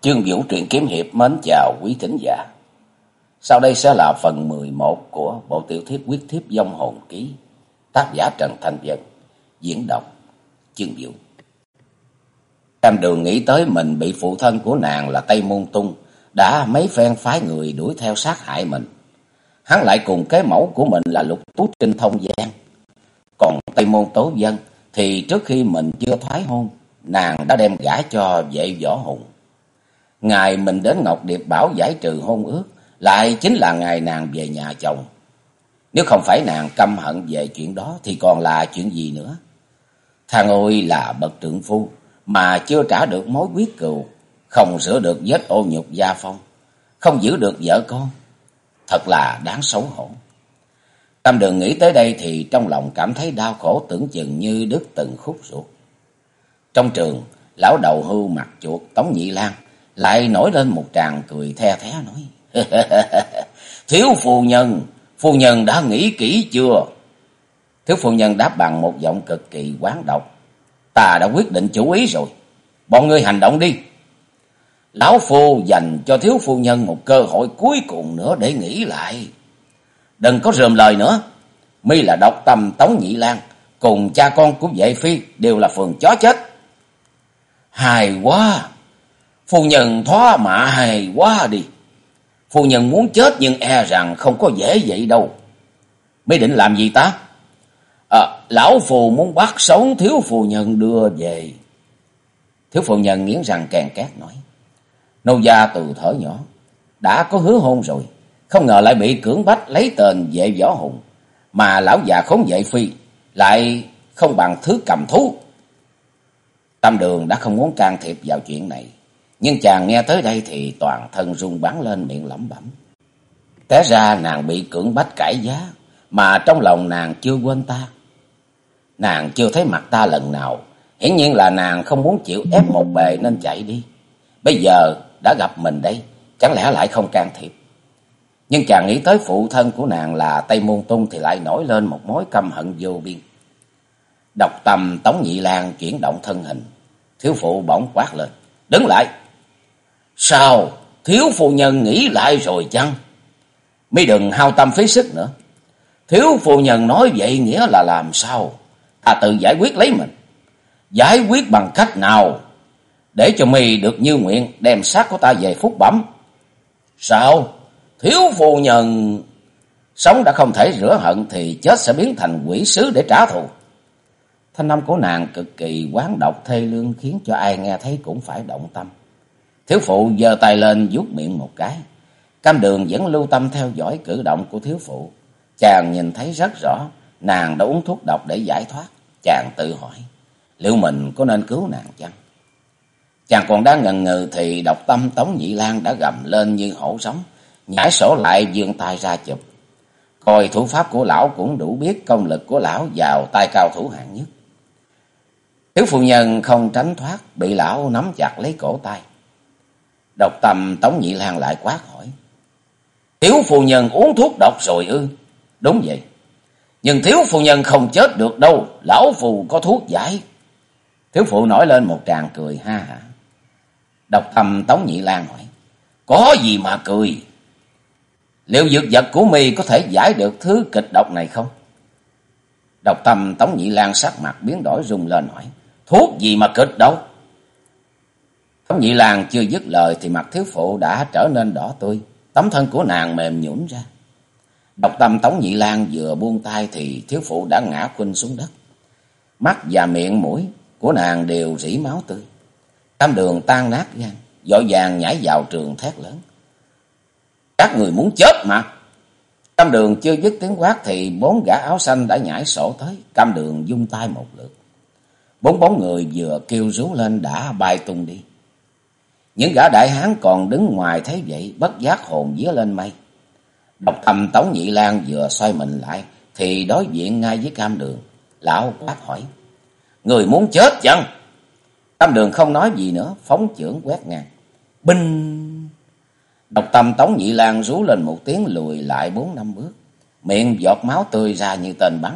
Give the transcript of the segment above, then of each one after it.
Chương Vũ truyện kiếm hiệp mến chào quý thính giả. Sau đây sẽ là phần 11 của bộ tiểu thuyết quyết thiếp dông hồn ký. Tác giả Trần Thanh Dân. Diễn đọc Chương Vũ. Cam đường nghĩ tới mình bị phụ thân của nàng là Tây Môn Tung đã mấy phen phái người đuổi theo sát hại mình. Hắn lại cùng cái mẫu của mình là lục tú trinh thông giang. Còn Tây Môn Tố Dân thì trước khi mình chưa thoái hôn, nàng đã đem gả cho vệ võ hùng. Ngày mình đến Ngọc Điệp Bảo giải trừ hôn ước, lại chính là ngày nàng về nhà chồng. Nếu không phải nàng căm hận về chuyện đó thì còn là chuyện gì nữa? Thằng ôi là bậc trượng phu mà chưa trả được mối quyết cừu, không sửa được vết ô nhục gia phong, không giữ được vợ con. Thật là đáng xấu hổ. Tâm đường nghĩ tới đây thì trong lòng cảm thấy đau khổ tưởng chừng như đứt từng khúc ruột. Trong trường, lão đầu hưu mặt chuột Tống Nhị Lan lại nổi lên một tràng cười the thé nói. Thiếu phu nhân, phu nhân đã nghĩ kỹ chưa? Thiếu phu nhân đáp bằng một giọng cực kỳ quán độc. Ta đã quyết định chủ ý rồi. Bọn ngươi hành động đi. Lão phu dành cho thiếu phu nhân một cơ hội cuối cùng nữa để nghĩ lại. Đừng có rườm lời nữa. Mi là độc tâm Tống Nhị Lan. Cùng cha con của vệ phi đều là phường chó chết. Hài quá. Phu nhân thoá mạ hài quá đi. Phu nhân muốn chết nhưng e rằng không có dễ vậy đâu. Mới định làm gì ta? À, lão phù muốn bắt sống thiếu phu nhân đưa về. Thiếu phu nhân nghiến răng càng két nói. Nô gia từ thở nhỏ. Đã có hứa hôn rồi. Không ngờ lại bị cưỡng bách lấy tên vệ võ hùng. Mà lão già khốn vệ phi. Lại không bằng thứ cầm thú. Tâm đường đã không muốn can thiệp vào chuyện này. Nhưng chàng nghe tới đây thì toàn thân run bắn lên miệng lẩm bẩm. Té ra nàng bị cưỡng bách cải giá, mà trong lòng nàng chưa quên ta. Nàng chưa thấy mặt ta lần nào, hiển nhiên là nàng không muốn chịu ép một bề nên chạy đi. Bây giờ đã gặp mình đây, chẳng lẽ lại không can thiệp. Nhưng chàng nghĩ tới phụ thân của nàng là Tây Môn Tung thì lại nổi lên một mối căm hận vô biên. Độc tâm Tống Nhị Lan chuyển động thân hình, thiếu phụ bỗng quát lên. Đứng lại! Sao? Thiếu phu nhân nghĩ lại rồi chăng? Mi đừng hao tâm phí sức nữa. Thiếu phu nhân nói vậy nghĩa là làm sao? Ta tự giải quyết lấy mình. Giải quyết bằng cách nào? Để cho mi được như nguyện, đem xác của ta về phúc bẩm. Sao? Thiếu phu nhân... Sống đã không thể rửa hận thì chết sẽ biến thành quỷ sứ để trả thù. Thanh âm của nàng cực kỳ quán độc, thê lương khiến cho ai nghe thấy cũng phải động tâm. Thiếu phụ giơ tay lên vuốt miệng một cái. Cam đường vẫn lưu tâm theo dõi cử động của thiếu phụ. Chàng nhìn thấy rất rõ, nàng đã uống thuốc độc để giải thoát. Chàng tự hỏi, liệu mình có nên cứu nàng chăng? Chàng còn đang ngần ngừ thì độc tâm Tống Nhị Lan đã gầm lên như hổ sống, nhảy sổ lại dương tay ra chụp. Coi thủ pháp của lão cũng đủ biết công lực của lão vào tay cao thủ hạng nhất. Thiếu phụ nhân không tránh thoát, bị lão nắm chặt lấy cổ tay. Độc tâm Tống Nhị Lan lại quát hỏi. Thiếu phu nhân uống thuốc độc rồi ư? Đúng vậy. Nhưng thiếu phu nhân không chết được đâu. Lão phù có thuốc giải. Thiếu phụ nổi lên một tràng cười ha hả. Độc tâm Tống Nhị Lan hỏi. Có gì mà cười? Liệu dược vật của mi có thể giải được thứ kịch độc này không? Độc tâm Tống Nhị Lan sắc mặt biến đổi rung lên hỏi. Thuốc gì mà kịch độc? Tống Nhị Lan chưa dứt lời thì mặt thiếu phụ đã trở nên đỏ tươi, tấm thân của nàng mềm nhũn ra. Độc tâm Tống Nhị Lan vừa buông tay thì thiếu phụ đã ngã khuynh xuống đất. Mắt và miệng mũi của nàng đều rỉ máu tươi. Tam đường tan nát gan, dội vàng nhảy vào trường thét lớn. Các người muốn chết mà. Cam đường chưa dứt tiếng quát thì bốn gã áo xanh đã nhảy sổ tới. Cam đường dung tay một lượt. Bốn bóng người vừa kêu rú lên đã bay tung đi. Những gã đại hán còn đứng ngoài thấy vậy, bất giác hồn vía lên mây. Độc thầm Tống Nhị Lan vừa xoay mình lại, thì đối diện ngay với cam đường. Lão quát hỏi, Người muốn chết chăng? Cam đường không nói gì nữa, phóng trưởng quét ngang. Binh! Độc tâm Tống Nhị Lan rú lên một tiếng lùi lại bốn năm bước. Miệng giọt máu tươi ra như tên bắn.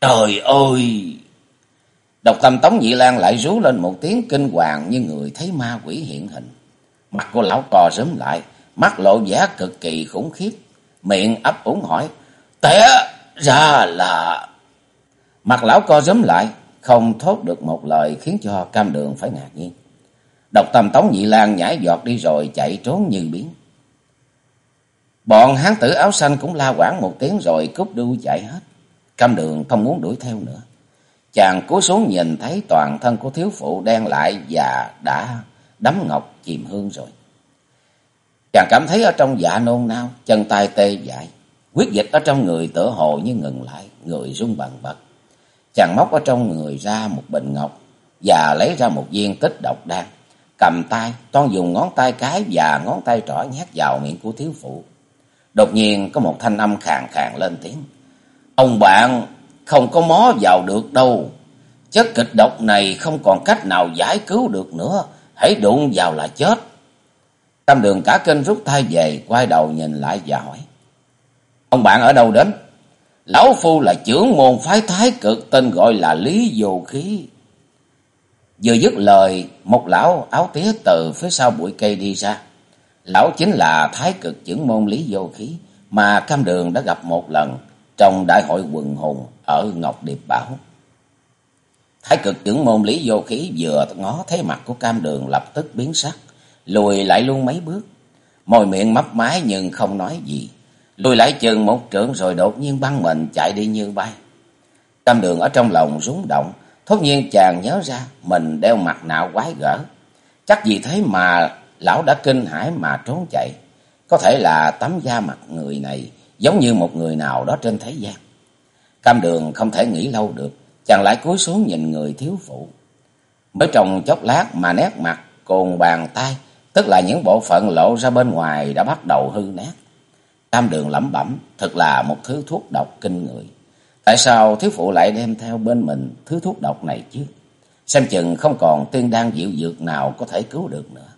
Trời ơi! Độc tâm Tống Nhị Lan lại rú lên một tiếng kinh hoàng như người thấy ma quỷ hiện hình. Mặt của lão co rớm lại, mắt lộ vẻ cực kỳ khủng khiếp, miệng ấp úng hỏi, té ra là... Mặt lão co rớm lại, không thốt được một lời khiến cho cam đường phải ngạc nhiên. Độc tâm tống nhị lan nhảy giọt đi rồi chạy trốn như biến. Bọn hán tử áo xanh cũng la quảng một tiếng rồi cúp đuôi chạy hết. Cam đường không muốn đuổi theo nữa. Chàng cúi xuống nhìn thấy toàn thân của thiếu phụ đen lại và đã đấm ngọc chìm hương rồi. Chàng cảm thấy ở trong dạ nôn nao, chân tay tê dại. Quyết dịch ở trong người tựa hồ như ngừng lại, người rung bằng bật. Chàng móc ở trong người ra một bình ngọc và lấy ra một viên tích độc đan. Cầm tay, toan dùng ngón tay cái và ngón tay trỏ nhét vào miệng của thiếu phụ. Đột nhiên có một thanh âm khàn khàn lên tiếng. Ông bạn không có mó vào được đâu. Chất kịch độc này không còn cách nào giải cứu được nữa. Hãy đụng vào là chết. Tam đường cả kênh rút tay về, quay đầu nhìn lại và hỏi. Ông bạn ở đâu đến? Lão Phu là trưởng môn phái thái cực tên gọi là Lý Vô Khí. Vừa dứt lời, một lão áo tía từ phía sau bụi cây đi ra. Lão chính là thái cực trưởng môn Lý Vô Khí mà Cam Đường đã gặp một lần trong đại hội quần hùng ở Ngọc Điệp Bảo. Thái cực trưởng môn Lý Vô Khí vừa ngó thấy mặt của Cam Đường lập tức biến sắc, lùi lại luôn mấy bước. Môi miệng mấp máy nhưng không nói gì. Lùi lại chừng một trượng rồi đột nhiên băng mình chạy đi như bay. Cam Đường ở trong lòng rúng động, thốt nhiên chàng nhớ ra mình đeo mặt nạ quái gở. Chắc vì thế mà lão đã kinh hãi mà trốn chạy. Có thể là tấm da mặt người này giống như một người nào đó trên thế gian. Cam đường không thể nghĩ lâu được, chàng lại cúi xuống nhìn người thiếu phụ. Mới trong chốc lát mà nét mặt cồn bàn tay, tức là những bộ phận lộ ra bên ngoài đã bắt đầu hư nát. Cam đường lẩm bẩm, thật là một thứ thuốc độc kinh người. Tại sao thiếu phụ lại đem theo bên mình thứ thuốc độc này chứ? Xem chừng không còn tiên đan dịu dược nào có thể cứu được nữa.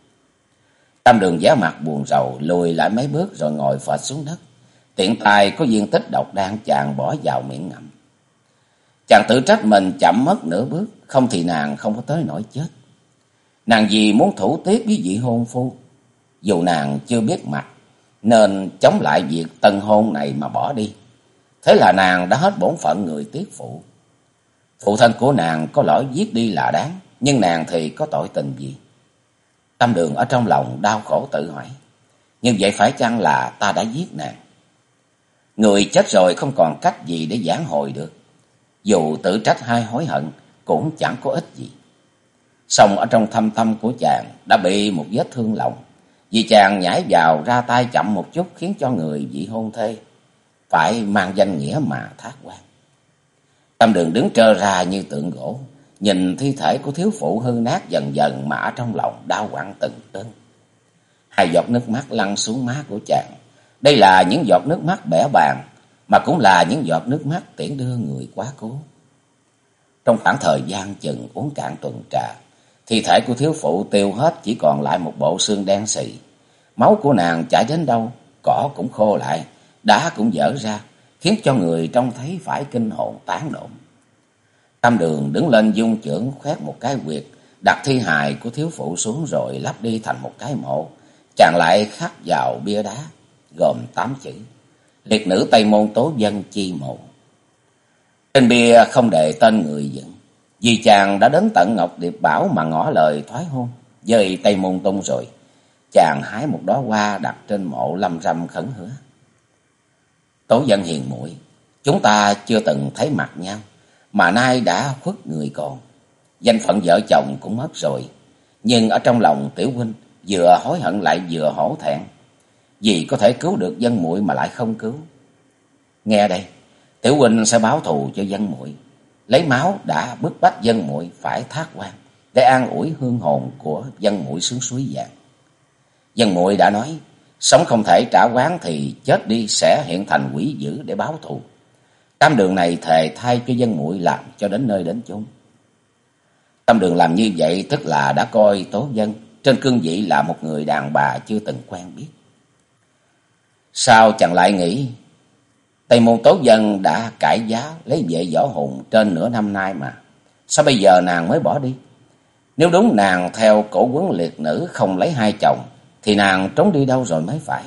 Tam đường giá mặt buồn rầu, lùi lại mấy bước rồi ngồi phệt xuống đất. Tiện tài có viên tích độc đang chàng bỏ vào miệng ngậm. Chàng tự trách mình chậm mất nửa bước, không thì nàng không có tới nỗi chết. Nàng vì muốn thủ tiết với vị hôn phu, dù nàng chưa biết mặt, nên chống lại việc tân hôn này mà bỏ đi. Thế là nàng đã hết bổn phận người tiết phụ. Phụ thân của nàng có lỗi giết đi là đáng, nhưng nàng thì có tội tình gì? Tâm đường ở trong lòng đau khổ tự hỏi. Như vậy phải chăng là ta đã giết nàng? Người chết rồi không còn cách gì để giảng hồi được. Dù tự trách hay hối hận, cũng chẳng có ích gì. Xong ở trong thâm tâm của chàng đã bị một vết thương lòng. Vì chàng nhảy vào ra tay chậm một chút khiến cho người vị hôn thê. Phải mang danh nghĩa mà thác quan. Tâm đường đứng trơ ra như tượng gỗ. Nhìn thi thể của thiếu phụ hư nát dần dần mà ở trong lòng đau quặn từng cơn. Hai giọt nước mắt lăn xuống má của chàng. Đây là những giọt nước mắt bẻ bàn, mà cũng là những giọt nước mắt tiễn đưa người quá cố. Trong khoảng thời gian chừng uống cạn tuần trà, thi thể của thiếu phụ tiêu hết chỉ còn lại một bộ xương đen xì. Máu của nàng chảy đến đâu, cỏ cũng khô lại, đá cũng dở ra, khiến cho người trông thấy phải kinh hồn tán độn. Tam đường đứng lên dung trưởng khoét một cái quyệt, đặt thi hài của thiếu phụ xuống rồi lắp đi thành một cái mộ. Chàng lại khắc vào bia đá, gồm tám chữ. Liệt nữ Tây Môn Tố Dân Chi Mộ. Trên bia không đề tên người dựng. Vì chàng đã đến tận Ngọc Điệp Bảo mà ngỏ lời thoái hôn với Tây Môn Tung rồi. Chàng hái một đóa hoa đặt trên mộ lâm râm khẩn hứa. Tố Dân hiền muội chúng ta chưa từng thấy mặt nhau, mà nay đã khuất người còn. Danh phận vợ chồng cũng mất rồi. Nhưng ở trong lòng tiểu huynh, vừa hối hận lại vừa hổ thẹn. Vì có thể cứu được dân muội mà lại không cứu. Nghe đây, tiểu huynh sẽ báo thù cho dân muội Lấy máu đã bức bách dân muội phải thác quan để an ủi hương hồn của dân muội xuống suối vàng. Dân muội đã nói, sống không thể trả quán thì chết đi sẽ hiện thành quỷ dữ để báo thù. Tam đường này thề thay cho dân muội làm cho đến nơi đến chốn. Tam đường làm như vậy tức là đã coi tố dân trên cương vị là một người đàn bà chưa từng quen biết. Sao chẳng lại nghĩ Tây môn tố dân đã cải giá lấy vệ võ hùng trên nửa năm nay mà. Sao bây giờ nàng mới bỏ đi? Nếu đúng nàng theo cổ quấn liệt nữ không lấy hai chồng thì nàng trốn đi đâu rồi mới phải.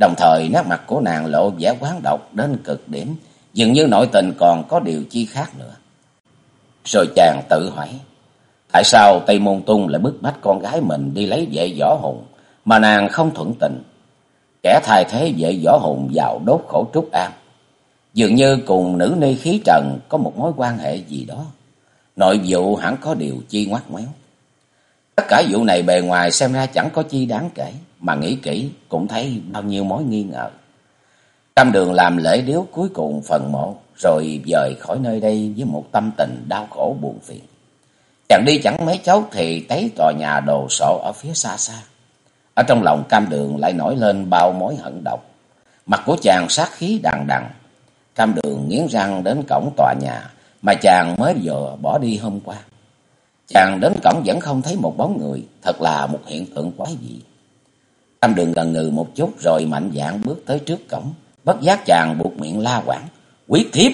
Đồng thời nét mặt của nàng lộ vẻ quán độc đến cực điểm, dường như nội tình còn có điều chi khác nữa. Rồi chàng tự hỏi, tại sao Tây Môn Tung lại bức bách con gái mình đi lấy vệ võ hùng, mà nàng không thuận tình. Kẻ thay thế vệ võ hùng vào đốt khổ trúc an. Dường như cùng nữ ni khí trần có một mối quan hệ gì đó. Nội vụ hẳn có điều chi ngoắt ngoéo. Tất cả vụ này bề ngoài xem ra chẳng có chi đáng kể, mà nghĩ kỹ cũng thấy bao nhiêu mối nghi ngờ. Trăm đường làm lễ điếu cuối cùng phần mộ, rồi dời khỏi nơi đây với một tâm tình đau khổ buồn phiền. chẳng đi chẳng mấy chốc thì thấy tòa nhà đồ sộ ở phía xa xa. Ở trong lòng cam đường lại nổi lên bao mối hận độc. Mặt của chàng sát khí đằng đằng. Cam đường nghiến răng đến cổng tòa nhà mà chàng mới vừa bỏ đi hôm qua. Chàng đến cổng vẫn không thấy một bóng người, thật là một hiện tượng quái dị. Cam đường gần ngừ một chút rồi mạnh dạn bước tới trước cổng. Bất giác chàng buộc miệng la quảng. quý thiếp!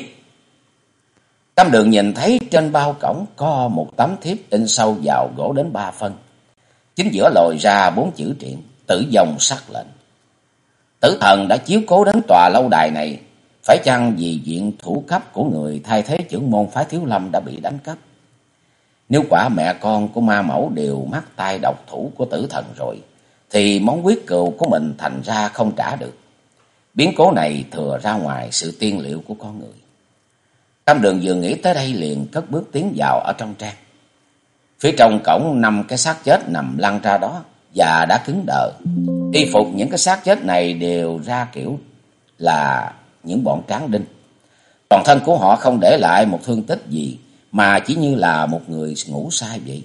Cam đường nhìn thấy trên bao cổng có một tấm thiếp in sâu vào gỗ đến ba phân. Chính giữa lồi ra bốn chữ triện, tử dòng sắc lệnh. Tử thần đã chiếu cố đến tòa lâu đài này, phải chăng vì diện thủ cấp của người thay thế trưởng môn phái thiếu lâm đã bị đánh cắp? Nếu quả mẹ con của ma mẫu đều mắc tay độc thủ của tử thần rồi, thì món quyết cừu của mình thành ra không trả được. Biến cố này thừa ra ngoài sự tiên liệu của con người. Tam đường vừa nghĩ tới đây liền cất bước tiến vào ở trong trang. Phía trong cổng năm cái xác chết nằm lăn ra đó và đã cứng đờ. Y phục những cái xác chết này đều ra kiểu là những bọn tráng đinh. Toàn thân của họ không để lại một thương tích gì mà chỉ như là một người ngủ sai vậy.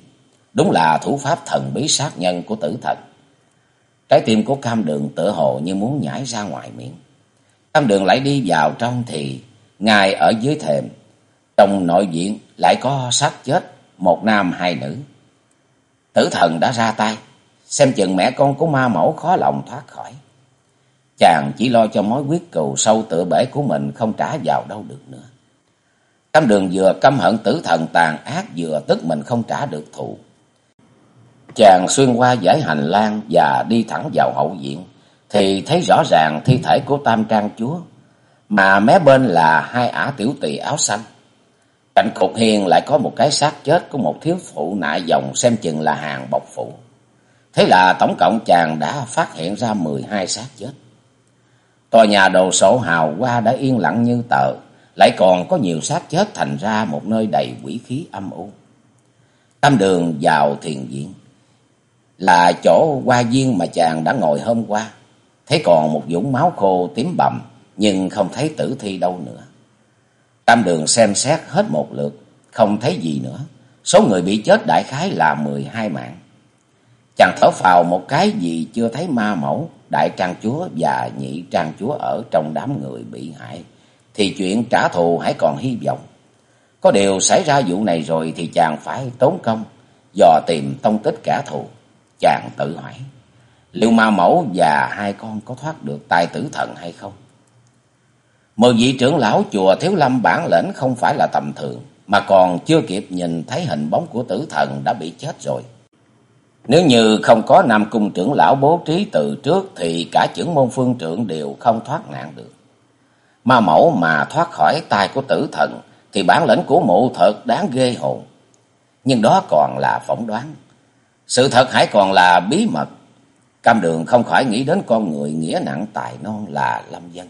Đúng là thủ pháp thần bí sát nhân của tử thần. Trái tim của cam đường tựa hồ như muốn nhảy ra ngoài miệng. Cam đường lại đi vào trong thì ngài ở dưới thềm. Trong nội viện lại có xác chết, một nam hai nữ. Tử thần đã ra tay, xem chừng mẹ con của ma mẫu khó lòng thoát khỏi. Chàng chỉ lo cho mối quyết cừu sâu tựa bể của mình không trả vào đâu được nữa. Cam đường vừa căm hận tử thần tàn ác vừa tức mình không trả được thù. Chàng xuyên qua giải hành lang và đi thẳng vào hậu viện, thì thấy rõ ràng thi thể của Tam Trang Chúa, mà mé bên là hai ả tiểu tỳ áo xanh. Cạnh cục hiên lại có một cái xác chết của một thiếu phụ nại dòng xem chừng là hàng bọc phụ. Thế là tổng cộng chàng đã phát hiện ra mười hai xác chết. Tòa nhà đồ sổ hào qua đã yên lặng như tờ, lại còn có nhiều xác chết thành ra một nơi đầy quỷ khí âm u. Tam đường vào thiền viện, là chỗ qua viên mà chàng đã ngồi hôm qua. Thấy còn một vũng máu khô tím bầm, nhưng không thấy tử thi đâu nữa. Tam đường xem xét hết một lượt, không thấy gì nữa. Số người bị chết đại khái là mười hai mạng. Chàng thở phào một cái gì chưa thấy ma mẫu, đại trang chúa và nhị trang chúa ở trong đám người bị hại. Thì chuyện trả thù hãy còn hy vọng. Có điều xảy ra vụ này rồi thì chàng phải tốn công, dò tìm tông tích kẻ thù. Chàng tự hỏi, liệu ma mẫu và hai con có thoát được tài tử thần hay không? Mười vị trưởng lão chùa Thiếu Lâm bản lĩnh không phải là tầm thường, mà còn chưa kịp nhìn thấy hình bóng của tử thần đã bị chết rồi. Nếu như không có Nam Cung trưởng lão bố trí từ trước thì cả trưởng môn phương trưởng đều không thoát nạn được. Ma mẫu mà thoát khỏi tay của tử thần thì bản lĩnh của mụ thật đáng ghê hồn. Nhưng đó còn là phỏng đoán. Sự thật hãy còn là bí mật. Cam đường không khỏi nghĩ đến con người nghĩa nặng tài non là Lâm Dân.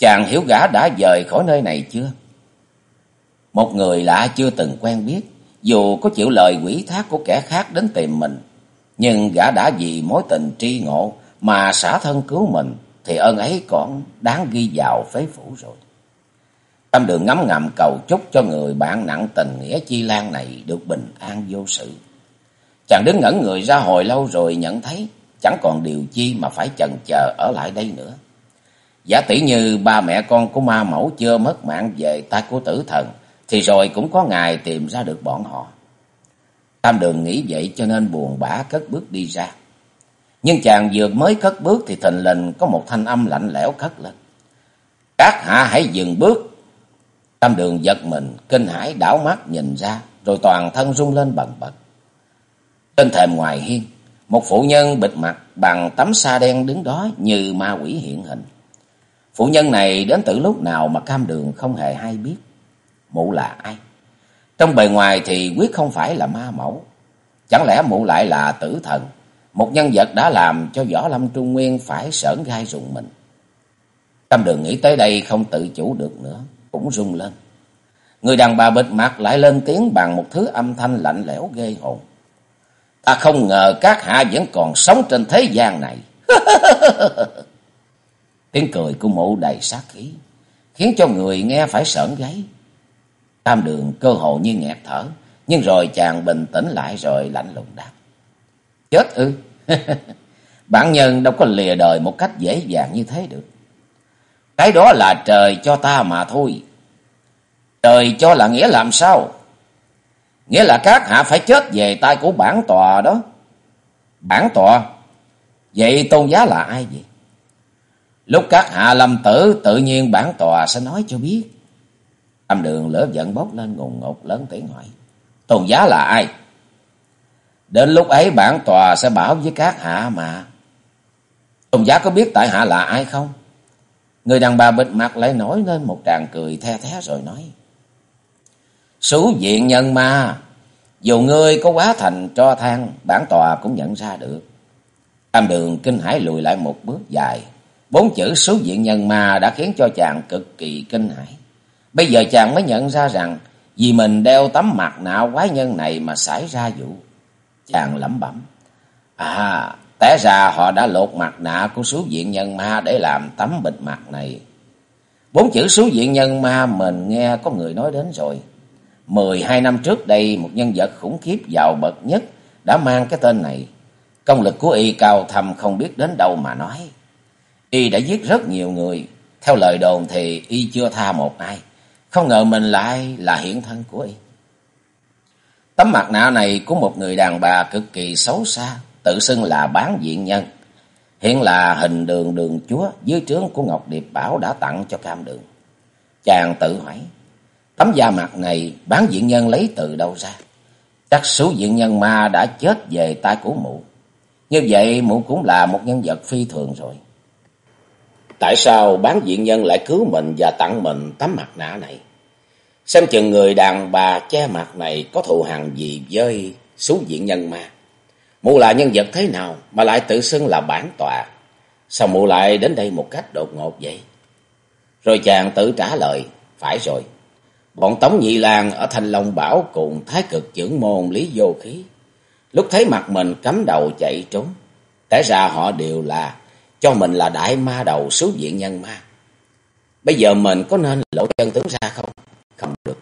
Chàng hiểu gã đã dời khỏi nơi này chưa? Một người lạ chưa từng quen biết, dù có chịu lời quỷ thác của kẻ khác đến tìm mình, nhưng gã đã vì mối tình tri ngộ mà xả thân cứu mình, thì ơn ấy còn đáng ghi vào phế phủ rồi. Tâm đường ngấm ngầm cầu chúc cho người bạn nặng tình nghĩa chi lan này được bình an vô sự. Chàng đứng ngẩn người ra hồi lâu rồi nhận thấy chẳng còn điều chi mà phải chần chờ ở lại đây nữa. Giả tỷ như ba mẹ con của ma mẫu chưa mất mạng về tay của tử thần, thì rồi cũng có ngày tìm ra được bọn họ. Tam đường nghĩ vậy cho nên buồn bã cất bước đi ra. Nhưng chàng vừa mới cất bước thì thình lình có một thanh âm lạnh lẽo cất lên. Các hạ hãy dừng bước. Tam đường giật mình, kinh hãi đảo mắt nhìn ra, rồi toàn thân rung lên bần bật. Trên thềm ngoài hiên, Một phụ nhân bịt mặt bằng tấm sa đen đứng đó như ma quỷ hiện hình. Phụ nhân này đến từ lúc nào mà cam đường không hề hay biết. Mụ là ai? Trong bề ngoài thì quyết không phải là ma mẫu. Chẳng lẽ mụ lại là tử thần? Một nhân vật đã làm cho Võ Lâm Trung Nguyên phải sởn gai rùng mình. Cam đường nghĩ tới đây không tự chủ được nữa. Cũng rung lên. Người đàn bà bịt mặt lại lên tiếng bằng một thứ âm thanh lạnh lẽo ghê hồn. Ta không ngờ các hạ vẫn còn sống trên thế gian này. Tiếng cười của mụ đầy sát khí, khiến cho người nghe phải sởn gáy. Tam đường cơ hồ như nghẹt thở, nhưng rồi chàng bình tĩnh lại rồi lạnh lùng đáp. Chết ư? Bản nhân đâu có lìa đời một cách dễ dàng như thế được. Cái đó là trời cho ta mà thôi. Trời cho là nghĩa làm sao? Nghĩa là các hạ phải chết về tay của bản tòa đó. Bản tòa? Vậy tôn giá là ai vậy? Lúc các hạ lâm tử tự nhiên bản tòa sẽ nói cho biết. Âm đường lửa giận bốc lên ngùng ngục lớn tiếng hỏi. Tôn giá là ai? Đến lúc ấy bản tòa sẽ bảo với các hạ mà. Tôn giá có biết tại hạ là ai không? Người đàn bà bịt mặt lại nổi lên một tràng cười the thé rồi nói. Sú diện nhân ma, dù ngươi có quá thành cho than, bản tòa cũng nhận ra được. Tam đường kinh hãi lùi lại một bước dài. Bốn chữ số diện nhân ma đã khiến cho chàng cực kỳ kinh hãi. Bây giờ chàng mới nhận ra rằng vì mình đeo tấm mặt nạ quái nhân này mà xảy ra vụ. Chàng lẩm bẩm. À, té ra họ đã lột mặt nạ của số diện nhân ma để làm tấm bịt mặt này. Bốn chữ số diện nhân ma mình nghe có người nói đến rồi. Mười hai năm trước đây, một nhân vật khủng khiếp giàu bậc nhất đã mang cái tên này. Công lực của y cao thầm không biết đến đâu mà nói. Y đã giết rất nhiều người. Theo lời đồn thì y chưa tha một ai. Không ngờ mình lại là hiện thân của y. Tấm mặt nạ này của một người đàn bà cực kỳ xấu xa, tự xưng là bán diện nhân. Hiện là hình đường đường chúa dưới trướng của Ngọc Điệp Bảo đã tặng cho cam đường. Chàng tự hỏi, Tấm da mặt này bán diện nhân lấy từ đâu ra? Chắc số diện nhân ma đã chết về tay của mụ. Như vậy mụ cũng là một nhân vật phi thường rồi. Tại sao bán diện nhân lại cứu mình và tặng mình tấm mặt nạ này? Xem chừng người đàn bà che mặt này có thù hằn gì với số diện nhân ma. Mụ là nhân vật thế nào mà lại tự xưng là bản tòa? Sao mụ lại đến đây một cách đột ngột vậy? Rồi chàng tự trả lời, phải rồi. Bọn Tống Nhị Lan ở Thanh Long Bảo cùng Thái Cực trưởng môn Lý Vô Khí. Lúc thấy mặt mình cắm đầu chạy trốn. Té ra họ đều là cho mình là đại ma đầu số diện nhân ma. Bây giờ mình có nên lộ chân tướng ra không? Không được.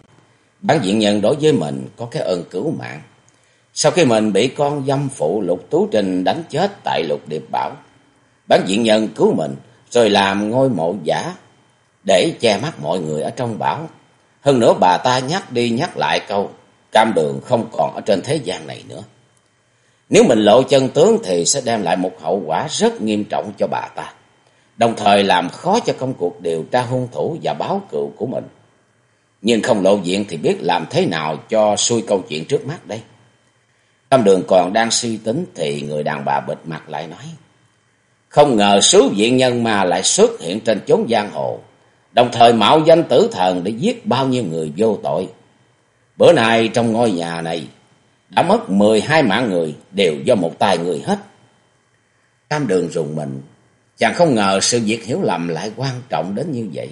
Bán diện nhân đối với mình có cái ơn cứu mạng. Sau khi mình bị con dâm phụ lục tú trình đánh chết tại lục điệp bảo. Bán diện nhân cứu mình rồi làm ngôi mộ giả để che mắt mọi người ở trong bảo hơn nữa bà ta nhắc đi nhắc lại câu, cam đường không còn ở trên thế gian này nữa. Nếu mình lộ chân tướng thì sẽ đem lại một hậu quả rất nghiêm trọng cho bà ta. Đồng thời làm khó cho công cuộc điều tra hung thủ và báo cựu của mình. Nhưng không lộ diện thì biết làm thế nào cho xuôi câu chuyện trước mắt đây. tâm đường còn đang suy tính thì người đàn bà bịt mặt lại nói. Không ngờ sứ diện nhân mà lại xuất hiện trên chốn giang hồ, đồng thời mạo danh tử thần để giết bao nhiêu người vô tội. Bữa nay trong ngôi nhà này đã mất mười hai mạng người đều do một tài người hết. Cam đường rùng mình, chàng không ngờ sự việc hiểu lầm lại quan trọng đến như vậy.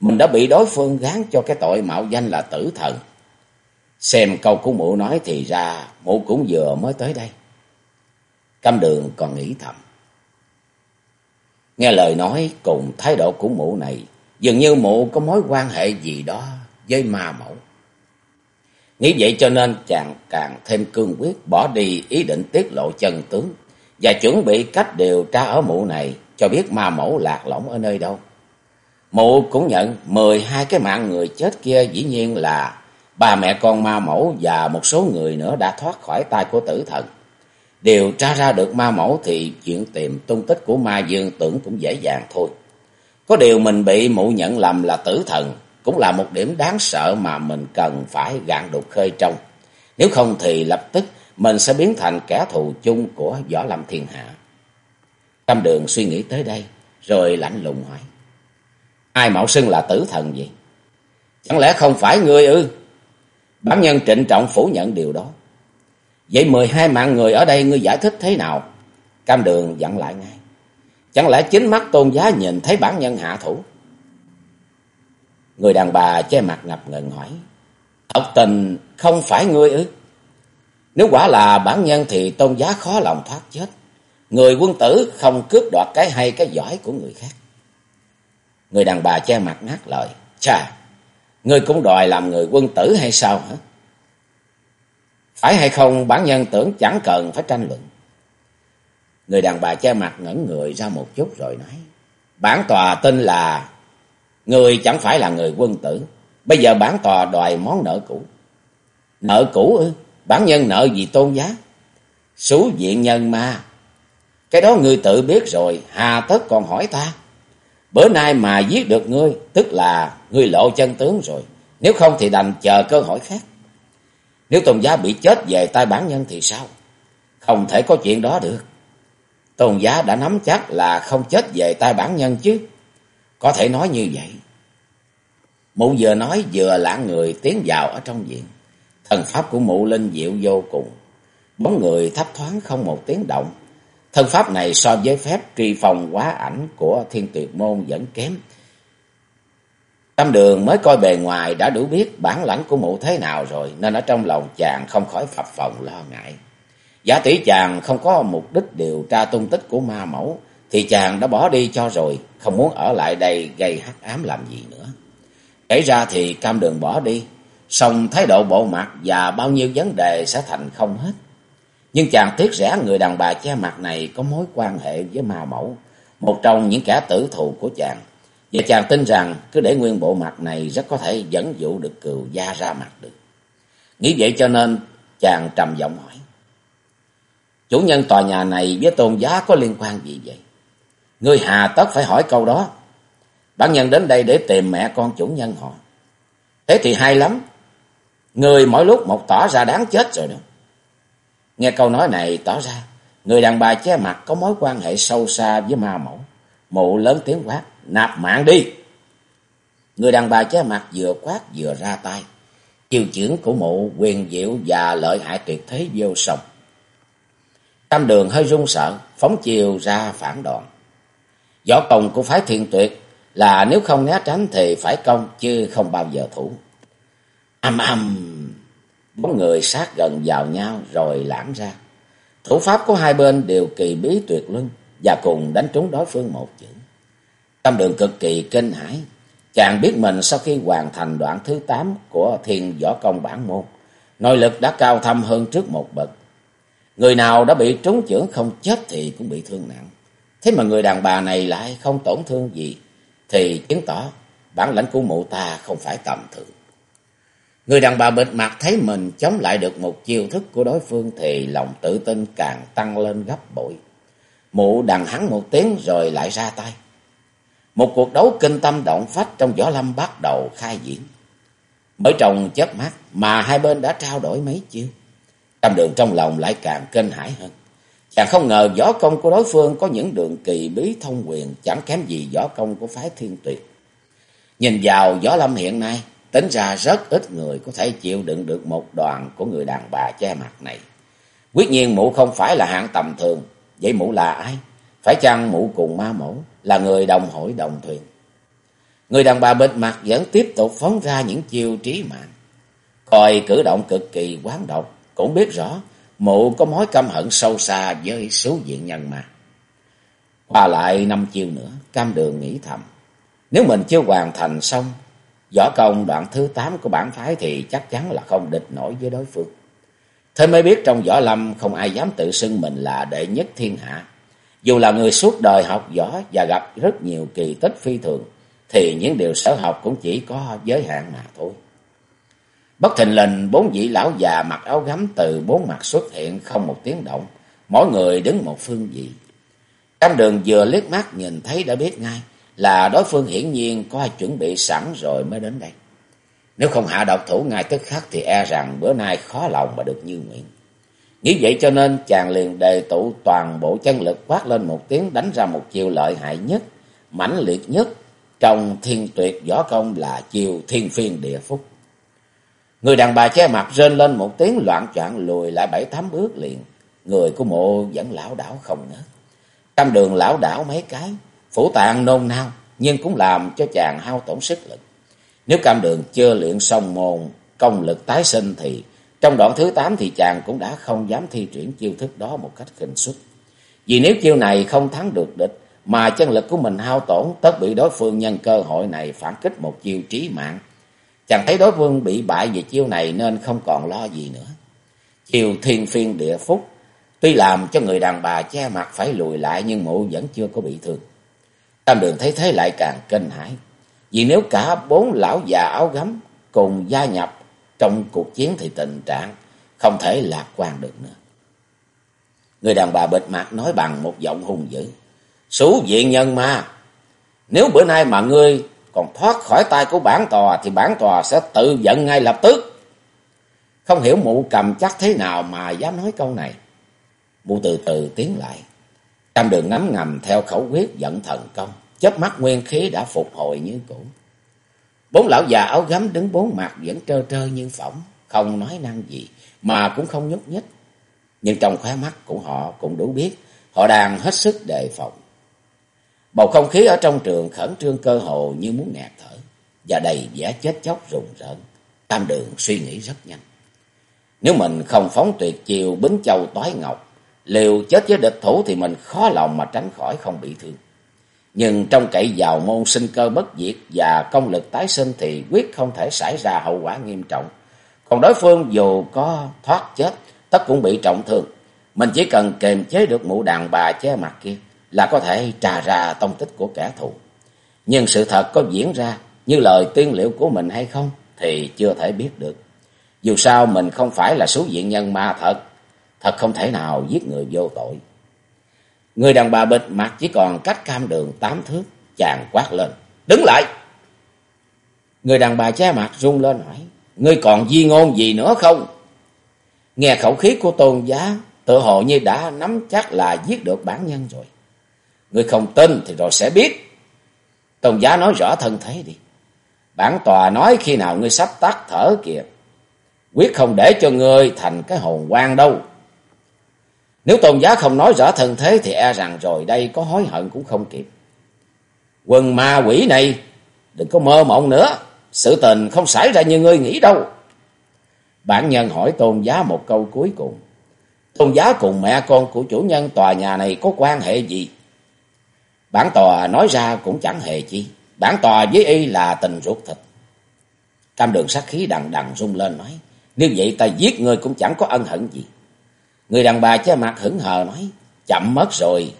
Mình đã bị đối phương gán cho cái tội mạo danh là tử thần. Xem câu của mụ nói thì ra mụ cũng vừa mới tới đây. Cam đường còn nghĩ thầm. Nghe lời nói cùng thái độ của mụ này Dường như mụ có mối quan hệ gì đó với ma mẫu. Nghĩ vậy cho nên chàng càng thêm cương quyết bỏ đi ý định tiết lộ chân tướng và chuẩn bị cách điều tra ở mụ này cho biết ma mẫu lạc lõng ở nơi đâu. Mụ cũng nhận mười hai cái mạng người chết kia dĩ nhiên là ba mẹ con ma mẫu và một số người nữa đã thoát khỏi tay của tử thần. Điều tra ra được ma mẫu thì chuyện tìm tung tích của ma dương tưởng cũng dễ dàng thôi. Có điều mình bị mụ nhận lầm là tử thần, cũng là một điểm đáng sợ mà mình cần phải gạn đục khơi trong. Nếu không thì lập tức mình sẽ biến thành kẻ thù chung của Võ Lâm Thiên Hạ. Cam đường suy nghĩ tới đây, rồi lạnh lùng hỏi. Ai mạo xưng là tử thần vậy? Chẳng lẽ không phải ngươi ư? Bản nhân trịnh trọng phủ nhận điều đó. Vậy mười hai mạng người ở đây ngươi giải thích thế nào? Cam đường dặn lại ngay. Chẳng lẽ chính mắt tôn giá nhìn thấy bản nhân hạ thủ? Người đàn bà che mặt ngập ngừng hỏi. Thật tình không phải ngươi ư? Nếu quả là bản nhân thì tôn giá khó lòng thoát chết. Người quân tử không cướp đoạt cái hay cái giỏi của người khác. Người đàn bà che mặt ngắt lời. Chà, ngươi cũng đòi làm người quân tử hay sao hả? Phải hay không bản nhân tưởng chẳng cần phải tranh luận. Người đàn bà che mặt ngẩn người ra một chút rồi nói. Bản tòa tin là người chẳng phải là người quân tử. Bây giờ bản tòa đòi món nợ cũ. Nợ cũ ư? Bản nhân nợ gì tôn giá? sú diện nhân ma. Cái đó ngươi tự biết rồi, hà tất còn hỏi ta. Bữa nay mà giết được ngươi, tức là ngươi lộ chân tướng rồi. Nếu không thì đành chờ cơ hội khác. Nếu tôn giá bị chết về tay bản nhân thì sao? Không thể có chuyện đó được. Tôn giá đã nắm chắc là không chết về tay bản nhân chứ. Có thể nói như vậy. Mụ vừa nói vừa lãng người tiến vào ở trong viện. Thần pháp của mụ linh diệu vô cùng. Bóng người thấp thoáng không một tiếng động. Thần pháp này so với phép truy phòng quá ảnh của thiên tuyệt môn vẫn kém. Tâm đường mới coi bề ngoài đã đủ biết bản lãnh của mụ thế nào rồi, nên ở trong lòng chàng không khỏi phập phòng lo ngại. Giả tỷ chàng không có mục đích điều tra tung tích của ma mẫu, thì chàng đã bỏ đi cho rồi, không muốn ở lại đây gây hắc ám làm gì nữa. Kể ra thì cam đường bỏ đi, song thái độ bộ mặt và bao nhiêu vấn đề sẽ thành không hết. Nhưng chàng tiếc rẻ người đàn bà che mặt này có mối quan hệ với ma mẫu, một trong những kẻ tử thù của chàng. Và chàng tin rằng cứ để nguyên bộ mặt này rất có thể dẫn dụ được cừu gia ra mặt được. Nghĩ vậy cho nên chàng trầm giọng hỏi. Chủ nhân tòa nhà này với tôn giá có liên quan gì vậy? Ngươi hà tất phải hỏi câu đó. Bản nhân đến đây để tìm mẹ con chủ nhân họ. Thế thì hay lắm. Người mỗi lúc một tỏ ra đáng chết rồi đó. Nghe câu nói này tỏ ra, người đàn bà che mặt có mối quan hệ sâu xa với ma mẫu. Mụ lớn tiếng quát, nạp mạng đi. Người đàn bà che mặt vừa quát vừa ra tay. Chiều trưởng của mụ quyền diệu và lợi hại tuyệt thế vô sông. Tam đường hơi run sợ, phóng chiều ra phản đòn. Võ công của phái thiên tuyệt là nếu không né tránh thì phải công chứ không bao giờ thủ. Âm âm, bốn người sát gần vào nhau rồi lãng ra. Thủ pháp của hai bên đều kỳ bí tuyệt luân và cùng đánh trúng đối phương một chữ. Tâm đường cực kỳ kinh hãi, chàng biết mình sau khi hoàn thành đoạn thứ 8 của thiên võ công bản môn, nội lực đã cao thâm hơn trước một bậc. Người nào đã bị trúng chưởng không chết thì cũng bị thương nặng. Thế mà người đàn bà này lại không tổn thương gì, thì chứng tỏ bản lãnh của mụ ta không phải tầm thường. Người đàn bà bịt mặt thấy mình chống lại được một chiêu thức của đối phương thì lòng tự tin càng tăng lên gấp bội. Mụ đằng hắn một tiếng rồi lại ra tay. Một cuộc đấu kinh tâm động phách trong võ lâm bắt đầu khai diễn. Mới trồng chớp mắt mà hai bên đã trao đổi mấy chiêu. tâm đường trong lòng lại càng kinh hãi hơn. Chàng không ngờ võ công của đối phương có những đường kỳ bí thông quyền chẳng kém gì võ công của phái thiên tuyệt. Nhìn vào võ lâm hiện nay, tính ra rất ít người có thể chịu đựng được một đoàn của người đàn bà che mặt này. Quyết nhiên mụ không phải là hạng tầm thường, vậy mụ là ai? Phải chăng mụ cùng ma mẫu là người đồng hội đồng thuyền? Người đàn bà bịt mặt vẫn tiếp tục phóng ra những chiêu trí mạng. Coi cử động cực kỳ quán độc, cũng biết rõ mụ có mối căm hận sâu xa với số diện nhân mà. Qua lại năm chiêu nữa, cam đường nghĩ thầm. Nếu mình chưa hoàn thành xong, võ công đoạn thứ 8 của bản phái thì chắc chắn là không địch nổi với đối phương. Thế mới biết trong võ lâm không ai dám tự xưng mình là đệ nhất thiên hạ. Dù là người suốt đời học võ và gặp rất nhiều kỳ tích phi thường, thì những điều sở học cũng chỉ có giới hạn mà thôi. Bất thình lình bốn vị lão già mặc áo gấm từ bốn mặt xuất hiện không một tiếng động, mỗi người đứng một phương vị. Cam đường vừa liếc mắt nhìn thấy đã biết ngay là đối phương hiển nhiên có chuẩn bị sẵn rồi mới đến đây. Nếu không hạ độc thủ ngay tức khắc thì e rằng bữa nay khó lòng mà được như nguyện. Nghĩ vậy cho nên chàng liền đề tụ toàn bộ chân lực quát lên một tiếng đánh ra một chiều lợi hại nhất, mãnh liệt nhất trong thiên tuyệt võ công là chiều thiên phiên địa phúc. Người đàn bà che mặt rên lên một tiếng loạn choạng lùi lại bảy tám bước liền. Người của mộ vẫn lão đảo không ngớt. cam đường lão đảo mấy cái, phủ tạng nôn nao, nhưng cũng làm cho chàng hao tổn sức lực. Nếu cam đường chưa luyện xong môn công lực tái sinh thì trong đoạn thứ tám thì chàng cũng đã không dám thi triển chiêu thức đó một cách khinh suất. Vì nếu chiêu này không thắng được địch mà chân lực của mình hao tổn tất bị đối phương nhân cơ hội này phản kích một chiêu trí mạng. Chàng thấy đối phương bị bại về chiêu này nên không còn lo gì nữa. chiều thiên phiên địa phúc tuy làm cho người đàn bà che mặt phải lùi lại nhưng mụ vẫn chưa có bị thương. Tam đường thấy thế lại càng kinh hãi. Vì nếu cả bốn lão già áo gấm cùng gia nhập trong cuộc chiến thì tình trạng không thể lạc quan được nữa. Người đàn bà bịt mặt nói bằng một giọng hung dữ. sú diện nhân ma, nếu bữa nay mà ngươi còn thoát khỏi tay của bản tòa thì bản tòa sẽ tự giận ngay lập tức. Không hiểu mụ cầm chắc thế nào mà dám nói câu này. Mụ từ từ tiến lại. cam đường ngắm ngầm theo khẩu quyết giận thần công. chớp mắt nguyên khí đã phục hồi như cũ. Bốn lão già áo gấm đứng bốn mặt vẫn trơ trơ như phỏng. Không nói năng gì, mà cũng không nhúc nhích. Nhưng trong khóe mắt của họ cũng đủ biết. Họ đang hết sức đề phòng. Bầu không khí ở trong trường khẩn trương cơ hồ như muốn ngạt thở. Và đầy vẻ chết chóc rùng rợn. Tam đường suy nghĩ rất nhanh. Nếu mình không phóng tuyệt chiều Bính Châu toái ngọc, liều chết với địch thủ thì mình khó lòng mà tránh khỏi không bị thương. Nhưng trong cậy vào môn sinh cơ bất diệt và công lực tái sinh thì quyết không thể xảy ra hậu quả nghiêm trọng. Còn đối phương dù có thoát chết, tất cũng bị trọng thương. Mình chỉ cần kềm chế được mụ đàn bà che mặt kia là có thể trà ra tông tích của kẻ thù. Nhưng sự thật có diễn ra như lời tiên liệu của mình hay không thì chưa thể biết được. Dù sao mình không phải là số diện nhân ma thật, thật không thể nào giết người vô tội. Người đàn bà bịt mặt chỉ còn cách cam đường tám thước, chàng quát lên, đứng lại! Người đàn bà che mặt rung lên hỏi, ngươi còn di ngôn gì nữa không? Nghe khẩu khí của tôn giá, tự hồ như đã nắm chắc là giết được bản nhân rồi. Ngươi không tin thì rồi sẽ biết. Tôn giá nói rõ thân thế đi. Bản tòa nói khi nào ngươi sắp tắt thở kìa. Quyết không để cho ngươi thành cái hồn quan đâu. Nếu tôn giá không nói rõ thân thế thì e rằng rồi đây có hối hận cũng không kịp. Quần ma quỷ này, đừng có mơ mộng nữa. Sự tình không xảy ra như ngươi nghĩ đâu. Bản nhân hỏi tôn giá một câu cuối cùng. Tôn giá cùng mẹ con của chủ nhân tòa nhà này có quan hệ gì? Bản tòa nói ra cũng chẳng hề chi. Bản tòa với y là tình ruột thịt. Cam đường sát khí đằng đằng rung lên nói. Nếu vậy ta giết người cũng chẳng có ân hận gì. Người đàn bà che mặt hững hờ nói. Chậm mất rồi.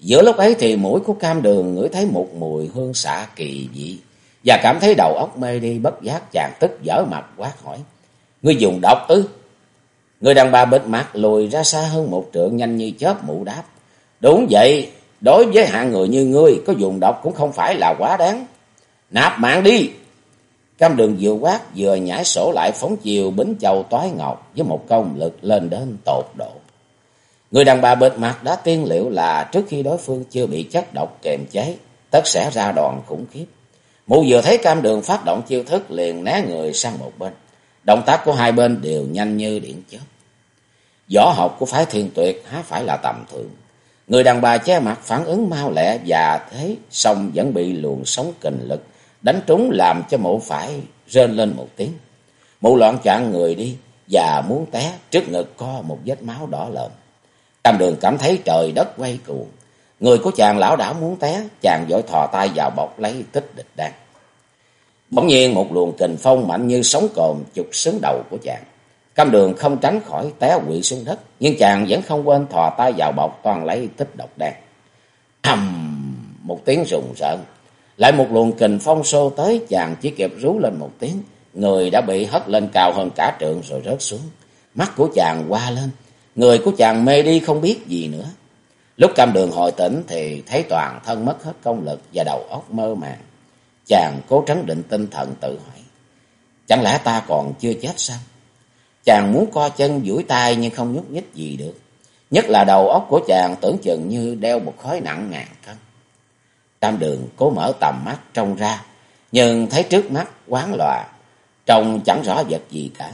Giữa lúc ấy thì mũi của cam đường ngửi thấy một mùi hương xạ kỳ dị. Và cảm thấy đầu óc mê đi bất giác chàng tức dở mặt quát hỏi. Ngươi dùng độc ư? Người đàn bà bịt mặt lùi ra xa hơn một trượng nhanh như chớp mũ đáp. Đúng vậy, đối với hạng người như ngươi, có dùng độc cũng không phải là quá đáng. Nạp mạng đi! Cam đường vừa quát vừa nhảy sổ lại phóng chiều bính châu toái ngọc với một công lực lên đến tột độ. Người đàn bà bịt mặt đã tiên liệu là trước khi đối phương chưa bị chất độc kềm chế, tất sẽ ra đòn khủng khiếp. Mụ vừa thấy cam đường phát động chiêu thức liền né người sang một bên. Động tác của hai bên đều nhanh như điện chớp. Võ học của phái thiên tuyệt há phải là tầm thường. Người đàn bà che mặt phản ứng mau lẹ và thế xong vẫn bị luồng sóng kình lực đánh trúng làm cho mụ phải rên lên một tiếng. Mụ loạn chọn người đi và muốn té trước ngực co một vết máu đỏ lợm. Tam đường cảm thấy trời đất quay cuồng. Người của chàng lão đảo muốn té, chàng vội thò tay vào bọc lấy tích địch đan. Bỗng nhiên một luồng kình phong mạnh như sóng cồn chụp xứng đầu của chàng. Cam đường không tránh khỏi té quỵ xuống đất, nhưng chàng vẫn không quên thò tay vào bọc toàn lấy tích độc đen. Thầm một tiếng rùng rợn, lại một luồng kình phong xô tới, chàng chỉ kịp rú lên một tiếng, người đã bị hất lên cao hơn cả trượng rồi rớt xuống. Mắt của chàng qua lên, người của chàng mê đi không biết gì nữa. Lúc cam đường hồi tỉnh thì thấy toàn thân mất hết công lực và đầu óc mơ màng. Chàng cố trấn định tinh thần tự hỏi. Chẳng lẽ ta còn chưa chết sao? Chàng muốn co chân duỗi tay nhưng không nhúc nhích gì được. Nhất là đầu óc của chàng tưởng chừng như đeo một khối nặng ngàn cân. Tam đường cố mở tầm mắt trông ra, nhưng thấy trước mắt quán lòa, trông chẳng rõ vật gì cả.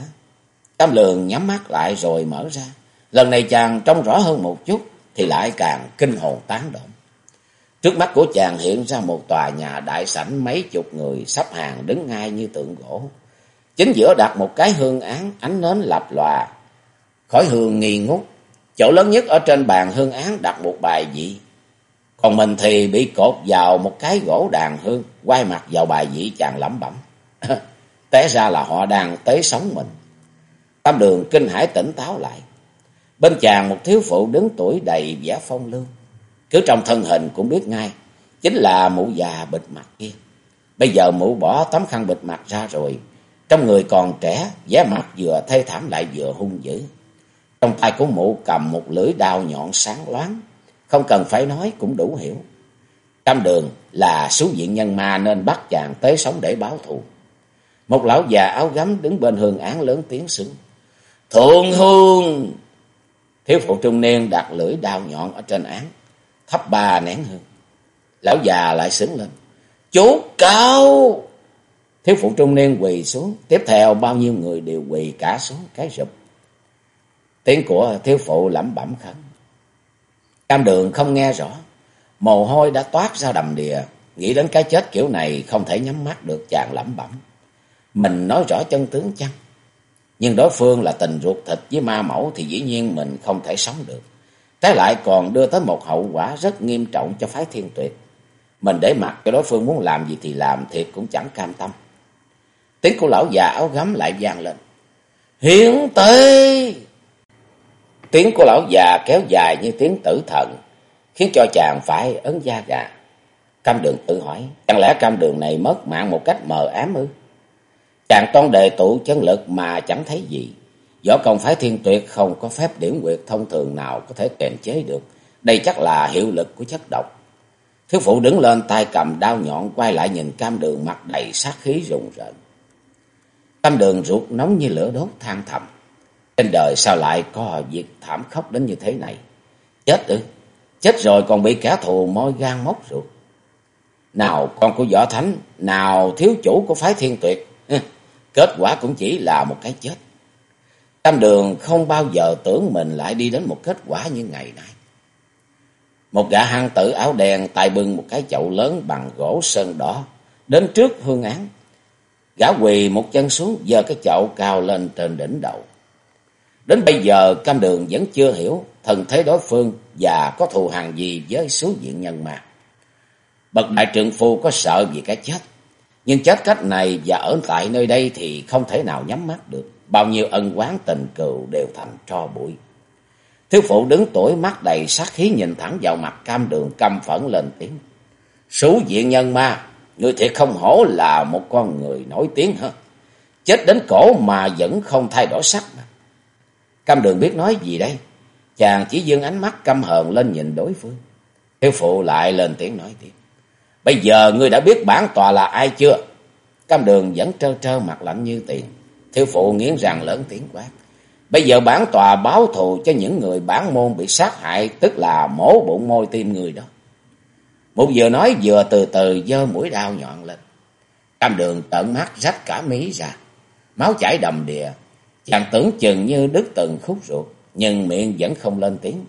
Tam lường nhắm mắt lại rồi mở ra. Lần này chàng trông rõ hơn một chút, thì lại càng kinh hồn tán động. Trước mắt của chàng hiện ra một tòa nhà đại sảnh mấy chục người sắp hàng đứng ngay như tượng gỗ. Chính giữa đặt một cái hương án ánh nến lập lòa. Khói hương nghi ngút. Chỗ lớn nhất ở trên bàn hương án đặt một bài vị. Còn mình thì bị cột vào một cái gỗ đàn hương, quay mặt vào bài vị chàng lẩm bẩm. Té ra là họ đang tế sống mình. Tam đường kinh hải tỉnh táo lại. Bên chàng một thiếu phụ đứng tuổi đầy vẻ phong lưu. Cứ trong thân hình cũng biết ngay, chính là mụ già bịt mặt kia. Bây giờ mụ bỏ tấm khăn bịt mặt ra rồi, trong người còn trẻ, vẻ mặt vừa thê thảm lại vừa hung dữ. Trong tay của mụ cầm một lưỡi đao nhọn sáng loáng, không cần phải nói cũng đủ hiểu. Trăm đường là số diện nhân ma nên bắt chàng tới sống để báo thù. Một lão già áo gấm đứng bên hương án lớn tiếng xứng. Thượng hương! Thiếu phụ trung niên đặt lưỡi đao nhọn ở trên án, thắp ba nén hương. Lão già lại xứng lên. Chú cao! Thiếu phụ trung niên quỳ xuống, tiếp theo bao nhiêu người đều quỳ cả xuống cái rụp. Tiếng của thiếu phụ lẩm bẩm khấn. Cam đường không nghe rõ, mồ hôi đã toát ra đầm đìa, nghĩ đến cái chết kiểu này không thể nhắm mắt được chàng lẩm bẩm. Mình nói rõ chân tướng chăng? Nhưng đối phương là tình ruột thịt với ma mẫu thì dĩ nhiên mình không thể sống được. Trái lại còn đưa tới một hậu quả rất nghiêm trọng cho phái thiên tuyệt. Mình để mặc cho đối phương muốn làm gì thì làm thiệt cũng chẳng cam tâm. Tiếng của lão già áo gấm lại vang lên. Hiến tế! Tiếng của lão già kéo dài như tiếng tử thần, khiến cho chàng phải ấn da gà. Cam đường tự hỏi, chẳng lẽ cam đường này mất mạng một cách mờ ám ư? Chàng toan đề tụ chân lực mà chẳng thấy gì. Võ công phái thiên tuyệt không có phép điểm quyệt thông thường nào có thể kềm chế được. Đây chắc là hiệu lực của chất độc. Thiếu phụ đứng lên tay cầm đao nhọn quay lại nhìn cam đường mặt đầy sát khí rùng rợn. Tâm đường ruột nóng như lửa đốt than thầm. Trên đời sao lại có việc thảm khốc đến như thế này? Chết ư? Chết rồi còn bị kẻ thù môi gan móc ruột. Nào con của võ thánh, nào thiếu chủ của phái thiên tuyệt. Kết quả cũng chỉ là một cái chết. Tam đường không bao giờ tưởng mình lại đi đến một kết quả như ngày nay. Một gã hăng tử áo đen tay bưng một cái chậu lớn bằng gỗ sơn đỏ. Đến trước hương án. Gã quỳ một chân xuống giơ cái chậu cao lên trên đỉnh đầu. Đến bây giờ cam đường vẫn chưa hiểu thần thế đối phương và có thù hằn gì với số diện nhân mà. Bậc đại trượng phu có sợ vì cái chết. Nhưng chết cách này và ở tại nơi đây thì không thể nào nhắm mắt được. Bao nhiêu ân quán tình cừu đều thành tro bụi. Thiếu phụ đứng tuổi mắt đầy sát khí nhìn thẳng vào mặt cam đường căm phẫn lên tiếng. Số diện nhân ma, người thiệt không hổ là một con người nổi tiếng hơn Chết đến cổ mà vẫn không thay đổi sắc mà. Cam đường biết nói gì đây? Chàng chỉ dương ánh mắt căm hờn lên nhìn đối phương. Thiếu phụ lại lên tiếng nói tiếp. Bây giờ ngươi đã biết bản tòa là ai chưa? Cam đường vẫn trơ trơ mặt lạnh như tiền. Thiếu phụ nghiến rằng lớn tiếng quát. Bây giờ bản tòa báo thù cho những người bản môn bị sát hại, tức là mổ bụng môi tim người đó. Một vừa nói vừa từ từ dơ mũi đao nhọn lên. Cam đường tận mắt rách cả mí ra. Máu chảy đầm đìa. Chàng tưởng chừng như đứt từng khúc ruột, nhưng miệng vẫn không lên tiếng.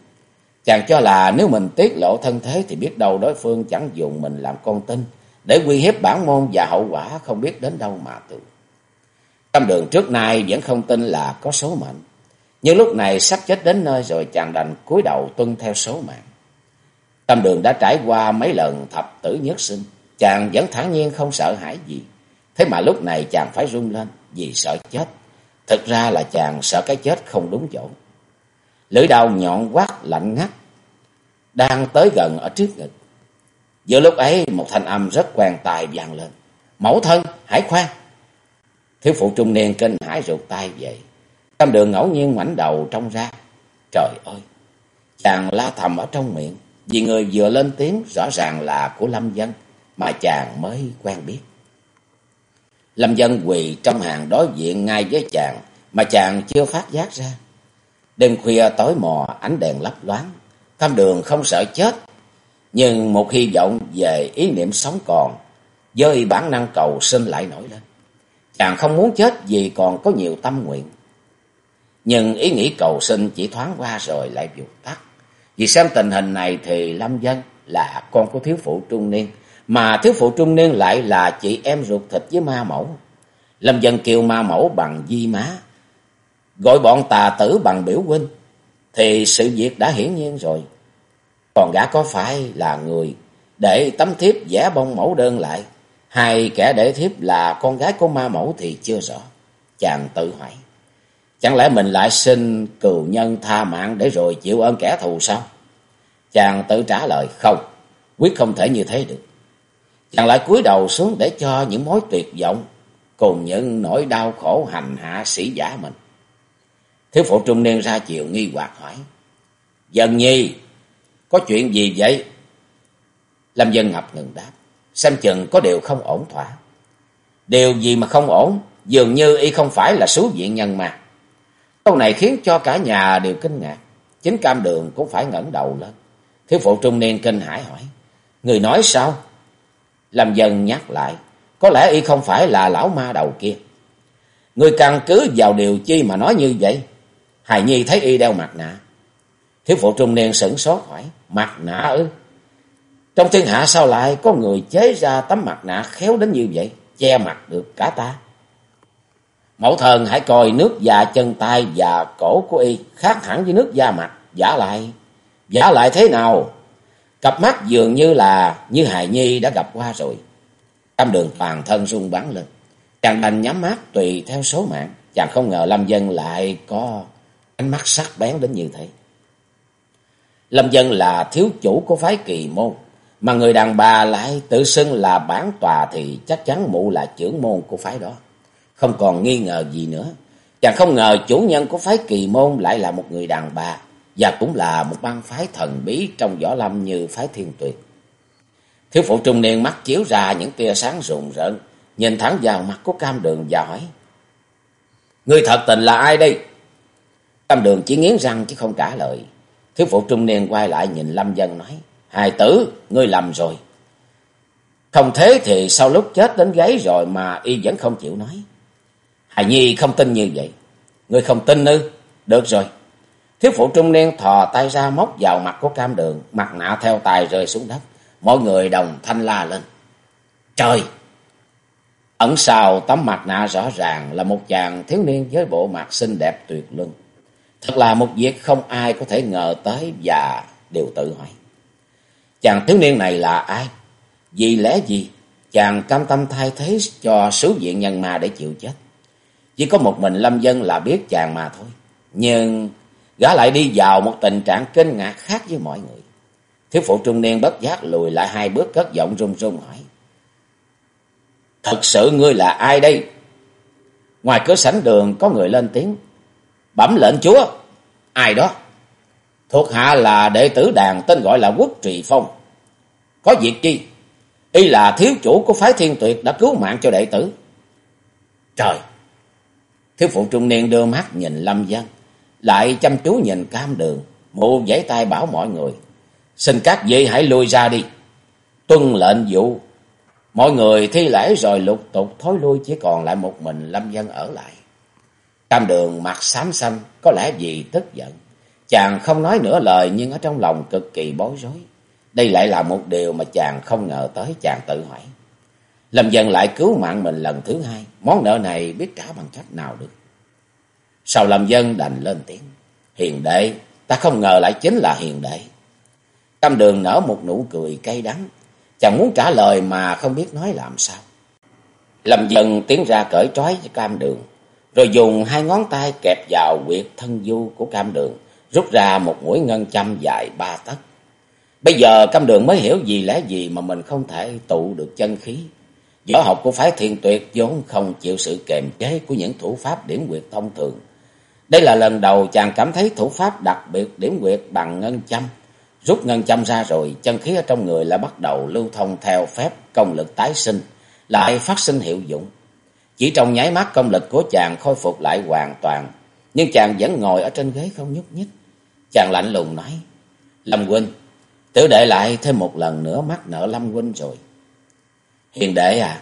Chàng cho là nếu mình tiết lộ thân thế thì biết đâu đối phương chẳng dùng mình làm con tin, để uy hiếp bản môn và hậu quả không biết đến đâu mà tưởng. Tâm đường trước nay vẫn không tin là có số mệnh. Nhưng lúc này sắp chết đến nơi rồi chàng đành cúi đầu tuân theo số mạng. Tâm đường đã trải qua mấy lần thập tử nhất sinh. Chàng vẫn thản nhiên không sợ hãi gì. Thế mà lúc này chàng phải run lên vì sợ chết. Thực ra là chàng sợ cái chết không đúng chỗ. Lưỡi đao nhọn quát lạnh ngắt. Đang tới gần ở trước ngực. Giữa lúc ấy một thanh âm rất quen tai vang lên. Mẫu thân, hãy khoan. Thiếu phụ trung niên kinh hãi rụt tay dậy Tam đường ngẫu nhiên ngoảnh đầu trông ra. Trời ơi! Chàng la thầm ở trong miệng. Vì người vừa lên tiếng rõ ràng là của Lâm Dân mà chàng mới quen biết. Lâm Dân quỳ trong hàng đối diện ngay với chàng mà chàng chưa phát giác ra. Đêm khuya tối mò ánh đèn lấp loáng, tham đường không sợ chết, nhưng một hy vọng về ý niệm sống còn, với bản năng cầu sinh lại nổi lên. Chàng không muốn chết vì còn có nhiều tâm nguyện. Nhưng ý nghĩ cầu sinh chỉ thoáng qua rồi lại vụt tắt. Vì xem tình hình này thì Lâm Dân là con của thiếu phụ trung niên, mà thiếu phụ trung niên lại là chị em ruột thịt với ma mẫu. Lâm Dân kêu ma mẫu bằng di má, gọi bọn tà tử bằng biểu huynh, thì sự việc đã hiển nhiên rồi. Còn gã có phải là người để tấm thiếp vẽ bông mẫu đơn lại, hay kẻ để thiếp là con gái của ma mẫu thì chưa rõ. Chàng tự hỏi, chẳng lẽ mình lại xin cừu nhân tha mạng để rồi chịu ơn kẻ thù sao? Chàng tự trả lời không, quyết không thể như thế được. Chàng lại cúi đầu xuống để cho những mối tuyệt vọng cùng những nỗi đau khổ hành hạ sĩ giả mình. Thiếu phụ trung niên ra chiều nghi hoặc hỏi. Dân nhi, có chuyện gì vậy? Lâm dân ngập ngừng đáp. Xem chừng có điều không ổn thỏa. Điều gì mà không ổn? Dường như y không phải là số diện nhân mà. Câu này khiến cho cả nhà đều kinh ngạc. Chính cam đường cũng phải ngẩng đầu lên. Thiếu phụ trung niên kinh hãi hỏi. Người nói sao? Lâm dần nhắc lại. Có lẽ y không phải là lão ma đầu kia. Người căn cứ vào điều chi mà nói như vậy? Hài Nhi thấy y đeo mặt nạ. Thiếu phụ trung niên sửng sốt hỏi. Mặt nạ ư? Trong thiên hạ sao lại có người chế ra tấm mặt nạ khéo đến như vậy? Che mặt được cả ta. Mẫu thần hãy coi nước da chân tay và cổ của y khác hẳn với nước da mặt. Giả lại. Giả lại thế nào? Cặp mắt dường như là như Hài Nhi đã gặp qua rồi. tâm đường toàn thân rung bắn lên. Chàng đành nhắm mắt tùy theo số mạng. Chàng không ngờ Lâm Dân lại có ánh mắt sắc bén đến như thế. Lâm Dân là thiếu chủ của phái kỳ môn. Mà người đàn bà lại tự xưng là bản tòa thì chắc chắn mụ là trưởng môn của phái đó. Không còn nghi ngờ gì nữa. Chàng không ngờ chủ nhân của phái kỳ môn lại là một người đàn bà. Và cũng là một bang phái thần bí trong võ lâm như phái thiên tuyệt. Thiếu phụ trung niên mắt chiếu ra những tia sáng rùng rợn, nhìn thẳng vào mặt của cam đường và hỏi. Người thật tình là ai đây? Cam đường chỉ nghiến răng chứ không trả lời. Thiếu phụ trung niên quay lại nhìn Lâm Dân nói. Hài tử, ngươi lầm rồi. Không thế thì sau lúc chết đến gáy rồi mà y vẫn không chịu nói. Hài Nhi không tin như vậy. Ngươi không tin ư? Được rồi. Thiếu phụ trung niên thò tay ra móc vào mặt của cam đường. Mặt nạ theo tài rơi xuống đất. Mọi người đồng thanh la lên. Trời! Ẩn sau tấm mặt nạ rõ ràng là một chàng thiếu niên với bộ mặt xinh đẹp tuyệt luân. Thật là một việc không ai có thể ngờ tới và đều tự hỏi. Chàng thiếu niên này là ai? Vì lẽ gì? Chàng cam tâm thay thế cho sứ diện nhân ma để chịu chết. Chỉ có một mình Lâm Dân là biết chàng mà thôi. Nhưng gã lại đi vào một tình trạng kinh ngạc khác với mọi người. Thiếu phụ trung niên bất giác lùi lại hai bước, cất giọng run run hỏi. Thật sự ngươi là ai đây? Ngoài cửa sảnh đường có người lên tiếng. Bẩm lệnh chúa. Ai đó? Thuộc hạ là đệ tử đàn tên gọi là Quốc Trì Phong. Có việc chi? Y là thiếu chủ của phái thiên tuyệt đã cứu mạng cho đệ tử. Trời! Thiếu phụ trung niên đưa mắt nhìn Lâm Dân. Lại chăm chú nhìn cam đường. Mụ giấy tay bảo mọi người. Xin các vị hãy lui ra đi. Tuân lệnh vụ. Mọi người thi lễ rồi lục tục thối lui chỉ còn lại một mình Lâm Dân ở lại. Cam đường mặt xám xanh, có lẽ vì tức giận. Chàng không nói nửa lời nhưng ở trong lòng cực kỳ bối rối. Đây lại là một điều mà chàng không ngờ tới chàng tự hỏi. Lâm Dân lại cứu mạng mình lần thứ hai. Món nợ này biết trả bằng cách nào được. Sau Lâm Dân đành lên tiếng. Hiền đệ, ta không ngờ lại chính là hiền đệ. Cam đường nở một nụ cười cay đắng. chẳng muốn trả lời mà không biết nói làm sao. Lâm Dân tiến ra cởi trói cho cam đường. Rồi dùng hai ngón tay kẹp vào quyệt thân du của cam đường. Rút ra một mũi ngân châm dài ba tấc. Bây giờ cam đường mới hiểu gì lẽ gì mà mình không thể tụ được chân khí. Võ học của phái thiền tuyệt vốn không chịu sự kềm chế của những thủ pháp điểm quyệt thông thường. Đây là lần đầu chàng cảm thấy thủ pháp đặc biệt điểm quyệt bằng ngân châm. Rút ngân châm ra rồi, chân khí ở trong người lại bắt đầu lưu thông theo phép công lực tái sinh, lại phát sinh hiệu dụng. Chỉ trong nháy mắt công lực của chàng khôi phục lại hoàn toàn, nhưng chàng vẫn ngồi ở trên ghế không nhúc nhích. Chàng lạnh lùng nói, Lâm huynh, tiểu đệ lại thêm một lần nữa mắc nợ Lâm huynh rồi. Hiền đệ à,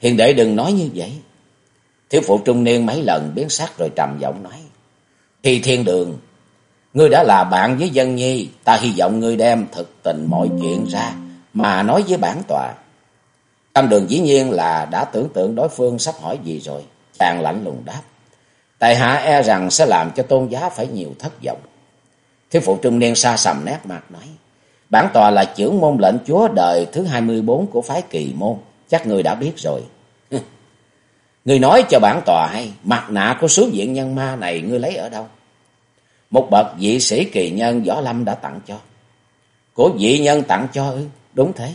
hiền đệ đừng nói như vậy. Thiếu phụ trung niên mấy lần biến sắc rồi trầm giọng nói, Thì thiên đường, ngươi đã là bạn với dân nhi, ta hy vọng ngươi đem thực tình mọi chuyện ra mà nói với bản tòa. Tam đường dĩ nhiên là đã tưởng tượng đối phương sắp hỏi gì rồi. Chàng lạnh lùng đáp. Tại hạ e rằng sẽ làm cho tôn giá phải nhiều thất vọng. Thiếu phụ trung niên xa sầm nét mặt nói. Bản tòa là trưởng môn lệnh chúa đời thứ 24 của phái kỳ môn. Chắc người đã biết rồi. người nói cho bản tòa hay. Mặt nạ của số diện nhân ma này ngươi lấy ở đâu? Một bậc vị sĩ kỳ nhân Võ Lâm đã tặng cho. Của vị nhân tặng cho ư? Đúng thế.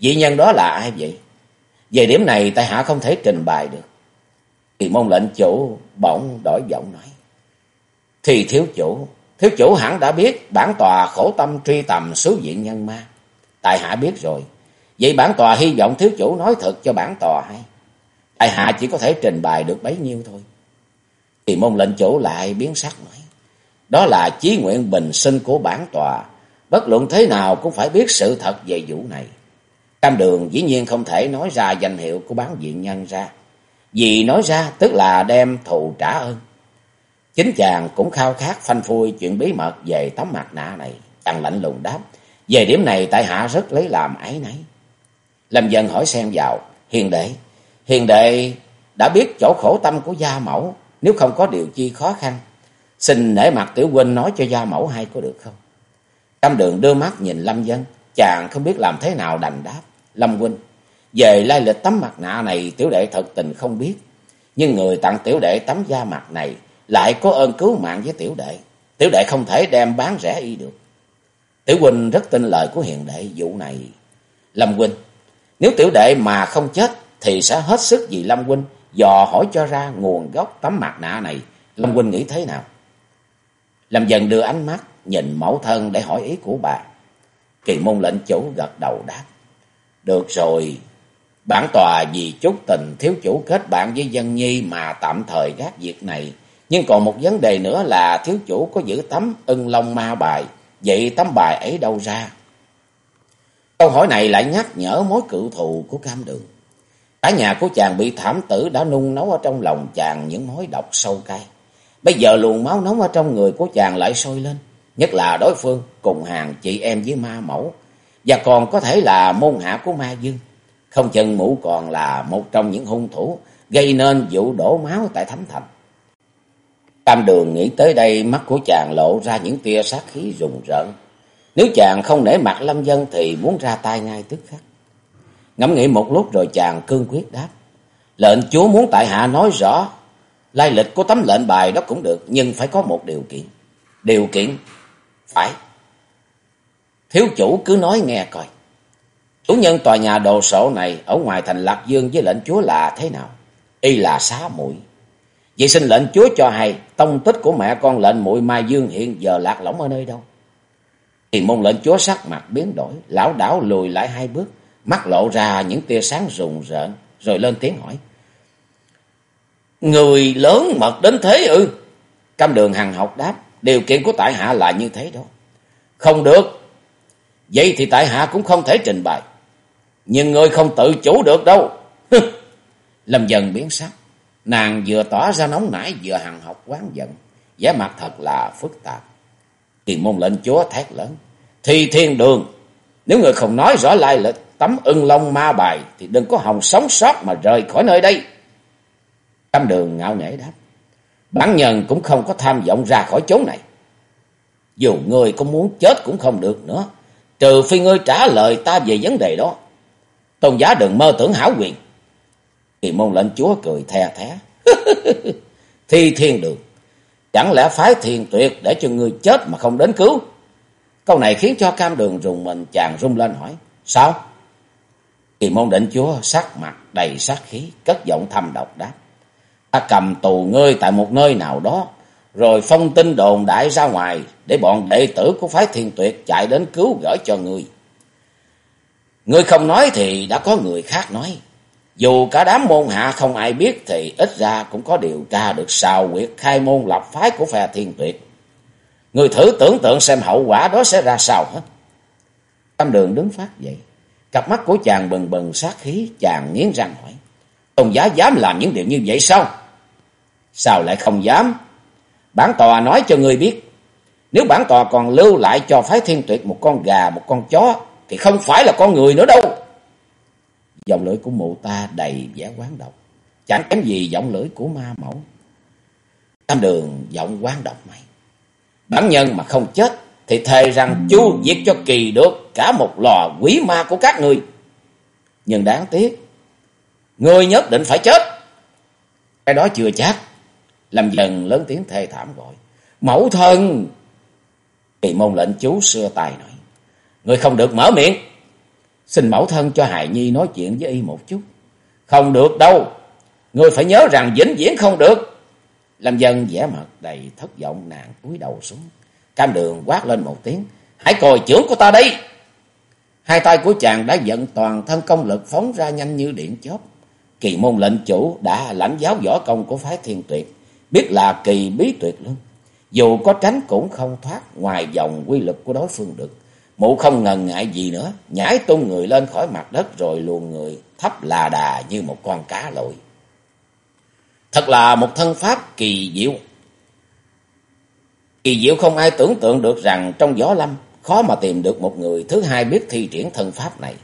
Vị nhân đó là ai vậy? Về điểm này tại hạ không thể trình bày được. Thì môn lệnh chủ bỗng đổi giọng nói. Thì thiếu chủ, thiếu chủ hẳn đã biết bản tòa khổ tâm truy tầm số diện nhân ma. Tại hạ biết rồi. Vậy bản tòa hy vọng thiếu chủ nói thật cho bản tòa hay. Tại hạ chỉ có thể trình bày được bấy nhiêu thôi. Thì môn lệnh chủ lại biến sắc nói. Đó là chí nguyện bình sinh của bản tòa. Bất luận thế nào cũng phải biết sự thật về vụ này. Cam đường dĩ nhiên không thể nói ra danh hiệu của bán diện nhân ra. Vì nói ra tức là đem thù trả ơn. Chính chàng cũng khao khát phanh phui chuyện bí mật về tấm mặt nạ này. Chàng lạnh lùng đáp. Về điểm này tại hạ rất lấy làm ấy nấy. Lâm dân hỏi xen vào. Hiền đệ. Hiền đệ đã biết chỗ khổ tâm của gia mẫu. Nếu không có điều chi khó khăn. Xin nể mặt tiểu huynh nói cho gia mẫu hay có được không? Cam đường đưa mắt nhìn Lâm dân. Chàng không biết làm thế nào đành đáp. Lâm huynh, về lai lịch tấm mặt nạ này tiểu đệ thật tình không biết. Nhưng người tặng tiểu đệ tấm da mặt này lại có ơn cứu mạng với tiểu đệ. Tiểu đệ không thể đem bán rẻ y được. Tiểu huynh rất tin lời của hiền đệ vụ này. Lâm huynh, nếu tiểu đệ mà không chết thì sẽ hết sức vì Lâm huynh dò hỏi cho ra nguồn gốc tấm mặt nạ này. Lâm huynh nghĩ thế nào? Lâm dần đưa ánh mắt nhìn mẫu thân để hỏi ý của bà. Kỳ môn lệnh chủ gật đầu đáp. Được rồi, bản tòa vì chút tình thiếu chủ kết bạn với dân nhi mà tạm thời gác việc này. Nhưng còn một vấn đề nữa là thiếu chủ có giữ tấm ưng long ma bài. Vậy tấm bài ấy đâu ra? Câu hỏi này lại nhắc nhở mối cựu thù của cam đường. Cả nhà của chàng bị thảm tử đã nung nấu ở trong lòng chàng những mối độc sâu cay. Bây giờ luồng máu nóng ở trong người của chàng lại sôi lên. Nhất là đối phương cùng hàng chị em với ma mẫu, và còn có thể là môn hạ của ma dương. Không chừng mũ còn là một trong những hung thủ gây nên vụ đổ máu tại Thánh Thành. Tam đường nghĩ tới đây, mắt của chàng lộ ra những tia sát khí rùng rợn. Nếu chàng không nể mặt lâm dân thì muốn ra tay ngay tức khắc. Ngẫm nghĩ một lúc rồi chàng cương quyết đáp. Lệnh chúa muốn tại hạ nói rõ. Lai lịch của tấm lệnh bài đó cũng được, nhưng phải có một điều kiện. Điều kiện phải Thiếu chủ cứ nói nghe coi. Chủ nhân tòa nhà đồ sộ này ở ngoài thành Lạc Dương với lệnh chúa là thế nào? Y là xá muội Vậy xin lệnh chúa cho hay, tông tích của mẹ con lệnh muội Mai Dương hiện giờ lạc lõng ở nơi đâu? Thì môn lệnh chúa sắc mặt biến đổi, lão đảo lùi lại hai bước, mắt lộ ra những tia sáng rùng rợn, rồi lên tiếng hỏi. Người lớn mật đến thế ư? Cam đường hằng học đáp, điều kiện của tại hạ là như thế đó. Không được, Vậy thì tại hạ cũng không thể trình bày. Nhưng ngươi không tự chủ được đâu. Lâm dần biến sắc. Nàng vừa tỏ ra nóng nảy vừa hằng học quán giận. vẻ mặt thật là phức tạp. Kiền môn lệnh chúa thét lớn. Thì thiên đường. Nếu người không nói rõ lai lịch, tấm ưng long ma bài. Thì đừng có hòng sống sót mà rời khỏi nơi đây. Tam đường ngạo nghễ đáp. Bản nhân cũng không có tham vọng ra khỏi chốn này. Dù người có muốn chết cũng không được nữa. Trừ phi ngươi trả lời ta về vấn đề đó. Tôn giá đừng mơ tưởng hảo quyền. Kỳ môn lệnh chúa cười the thé. Thi thiên đường. Chẳng lẽ phái thiền tuyệt để cho ngươi chết mà không đến cứu? Câu này khiến cho cam đường rùng mình chàng rung lên hỏi. Sao? Kỳ môn định chúa sắc mặt đầy sát khí, cất giọng thầm độc đáp. Ta cầm tù ngươi tại một nơi nào đó, rồi phong tin đồn đại ra ngoài để bọn đệ tử của phái thiền tuyệt chạy đến cứu gỡ cho ngươi. Ngươi không nói thì đã có người khác nói. Dù cả đám môn hạ không ai biết thì ít ra cũng có điều tra được sao quyệt khai môn lập phái của phe thiên tuyệt. Người thử tưởng tượng xem hậu quả đó sẽ ra sao hết. Tam đường đứng phát dậy. Cặp mắt của chàng bừng bừng sát khí, chàng nghiến răng hỏi. Tôn giá dám làm những điều như vậy sao? Sao lại không dám? Bản tòa nói cho người biết. Nếu bản tòa còn lưu lại cho phái thiên tuyệt một con gà, một con chó, thì không phải là con người nữa đâu. Giọng lưỡi của mụ ta đầy vẻ quán độc. Chẳng kém gì giọng lưỡi của ma mẫu. Tam đường giọng quán độc mày. Bản nhân mà không chết thì thề rằng chu diệt cho kỳ được cả một lò quý ma của các người. Nhưng đáng tiếc, người nhất định phải chết. Cái đó chưa chắc. Làm dần lớn tiếng thê thảm gọi. Mẫu thân! Kỳ môn lệnh chú xưa tài nói. Người không được mở miệng. Xin mẫu thân cho hài nhi nói chuyện với y một chút. Không được đâu. Người phải nhớ rằng vĩnh viễn không được. Lâm dân vẻ mặt đầy thất vọng, nàng cúi đầu xuống. Cam đường quát lên một tiếng. Hãy coi trưởng của ta đi Hai tay của chàng đã giận toàn thân công lực phóng ra nhanh như điện chớp. Kỳ môn lệnh chủ đã lãnh giáo võ công của phái thiên tuyệt. Biết là kỳ bí tuyệt luôn. Dù có tránh cũng không thoát ngoài dòng quy lực của đối phương được. Mụ không ngần ngại gì nữa. Nhảy tung người lên khỏi mặt đất rồi luồn người thấp là đà như một con cá lội. Thật là một thân pháp kỳ diệu. Kỳ diệu không ai tưởng tượng được rằng trong gió lâm, khó mà tìm được một người thứ hai biết thi triển thân pháp này.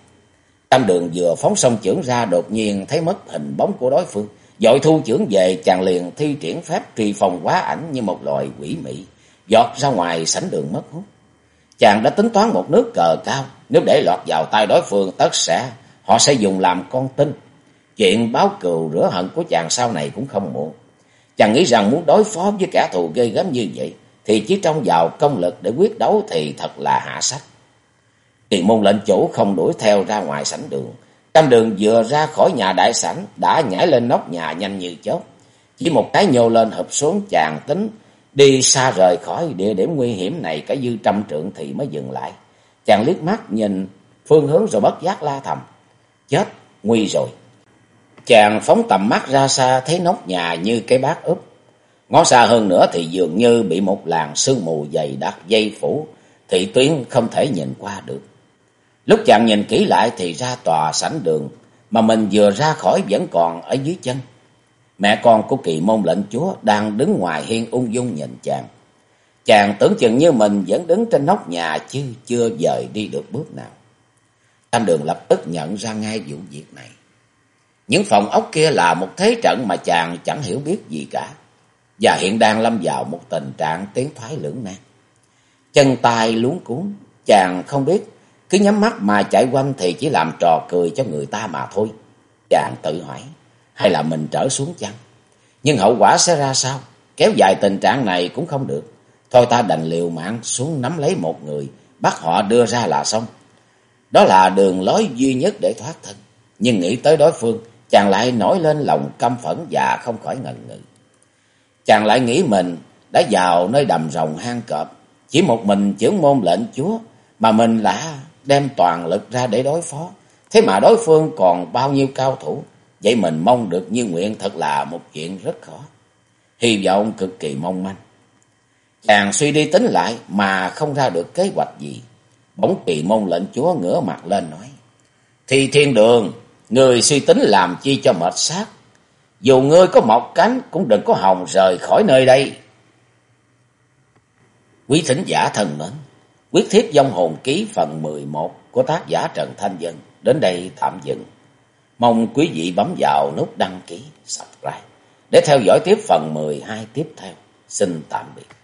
Tam đường vừa phóng sông trưởng ra, đột nhiên thấy mất hình bóng của đối phương. Dội thu trưởng về, chàng liền thi triển phép truy phòng quá ảnh như một loài quỷ mị. Giọt ra ngoài sảnh đường mất hút. Chàng đã tính toán một nước cờ cao. Nếu để lọt vào tay đối phương tất sẽ họ sẽ dùng làm con tin. Chuyện báo cừu rửa hận của chàng sau này cũng không muộn. Chàng nghĩ rằng muốn đối phó với kẻ thù ghê gớm như vậy, thì chỉ trong vào công lực để quyết đấu thì thật là hạ sách. Kỳ môn lệnh chủ không đuổi theo ra ngoài sảnh đường. cam đường vừa ra khỏi nhà đại sảnh, đã nhảy lên nóc nhà nhanh như chớp. Chỉ một cái nhô lên hợp xuống chàng tính, đi xa rời khỏi địa điểm nguy hiểm này cả dư trăm trượng thì mới dừng lại. Chàng liếc mắt nhìn phương hướng rồi bất giác la thầm. Chết, nguy rồi. Chàng phóng tầm mắt ra xa thấy nóc nhà như cái bát úp. Ngó xa hơn nữa thì dường như bị một làn sương mù dày đặc dây phủ, thị tuyến không thể nhìn qua được. Lúc chàng nhìn kỹ lại thì ra tòa sảnh đường, mà mình vừa ra khỏi vẫn còn ở dưới chân. Mẹ con của kỳ môn lệnh chúa đang đứng ngoài hiên ung dung nhìn chàng. Chàng tưởng chừng như mình vẫn đứng trên nóc nhà chứ chưa dời đi được bước nào. Tam đường lập tức nhận ra ngay vụ việc này. Những phòng ốc kia là một thế trận mà chàng chẳng hiểu biết gì cả. Và hiện đang lâm vào một tình trạng tiến thoái lưỡng nan. Chân tay luống cuốn, chàng không biết, cứ nhắm mắt mà chạy quanh thì chỉ làm trò cười cho người ta mà thôi. Chàng tự hỏi, hay là mình trở xuống chăng? Nhưng hậu quả sẽ ra sao? Kéo dài tình trạng này cũng không được. Thôi ta đành liều mạng xuống nắm lấy một người, bắt họ đưa ra là xong. Đó là đường lối duy nhất để thoát thân. Nhưng nghĩ tới đối phương, chàng lại nổi lên lòng căm phẫn và không khỏi ngần ngừ. Chàng lại nghĩ mình đã vào nơi đầm rồng hang cọp, chỉ một mình chưởng môn lệnh chúa mà mình đã đem toàn lực ra để đối phó. Thế mà đối phương còn bao nhiêu cao thủ, vậy mình mong được như nguyện thật là một chuyện rất khó. Hy vọng cực kỳ mong manh. Chàng suy đi tính lại mà không ra được kế hoạch gì. Bỗng kỳ mông lệnh chúa ngửa mặt lên nói. Thì thiên đường, người suy tính làm chi cho mệt xác. Dù ngươi có một cánh cũng đừng có hồng rời khỏi nơi đây. Quý thính giả thần mến, quyết thiết dông hồn ký phần 11 của tác giả Trần Thanh Dân đến đây tạm dừng. Mong quý vị bấm vào nút đăng ký, subscribe để theo dõi tiếp phần 12 tiếp theo. Xin tạm biệt.